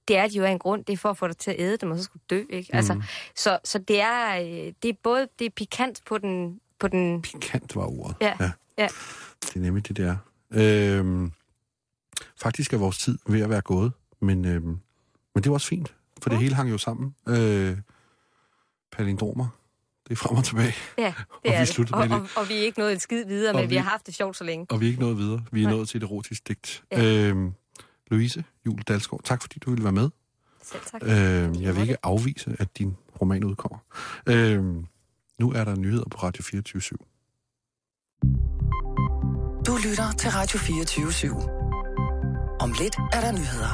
Det er de jo af en grund. Det er for at få dig til at æde dem, og så skulle dø, ikke? Altså, så, så det er, øh, det er både det er pikant på den på den... Pikant var ordet. Ja, ja. Det er nemlig det, der. Øhm, faktisk er vores tid ved at være gået, men, øhm, men det var også fint, for det Mm. hele hang jo sammen. Øh, palindromer, det er frem og tilbage, Ja, Og det vi er det. slutter Og, med og, og vi er ikke nået et skid videre, Og men vi vi- har haft det sjovt så længe. og vi er ikke nået videre. Vi er Nej. nået til et erotisk digt. Ja. Øhm, Louise Jule Dalsgaard, tak fordi du ville være med. Selv tak. Øhm, jeg vil ikke afvise, at din roman udkommer. Øhm, nu er der nyheder på Radio 24 /7. Du lytter til Radio 24 /7. Om lidt er der nyheder.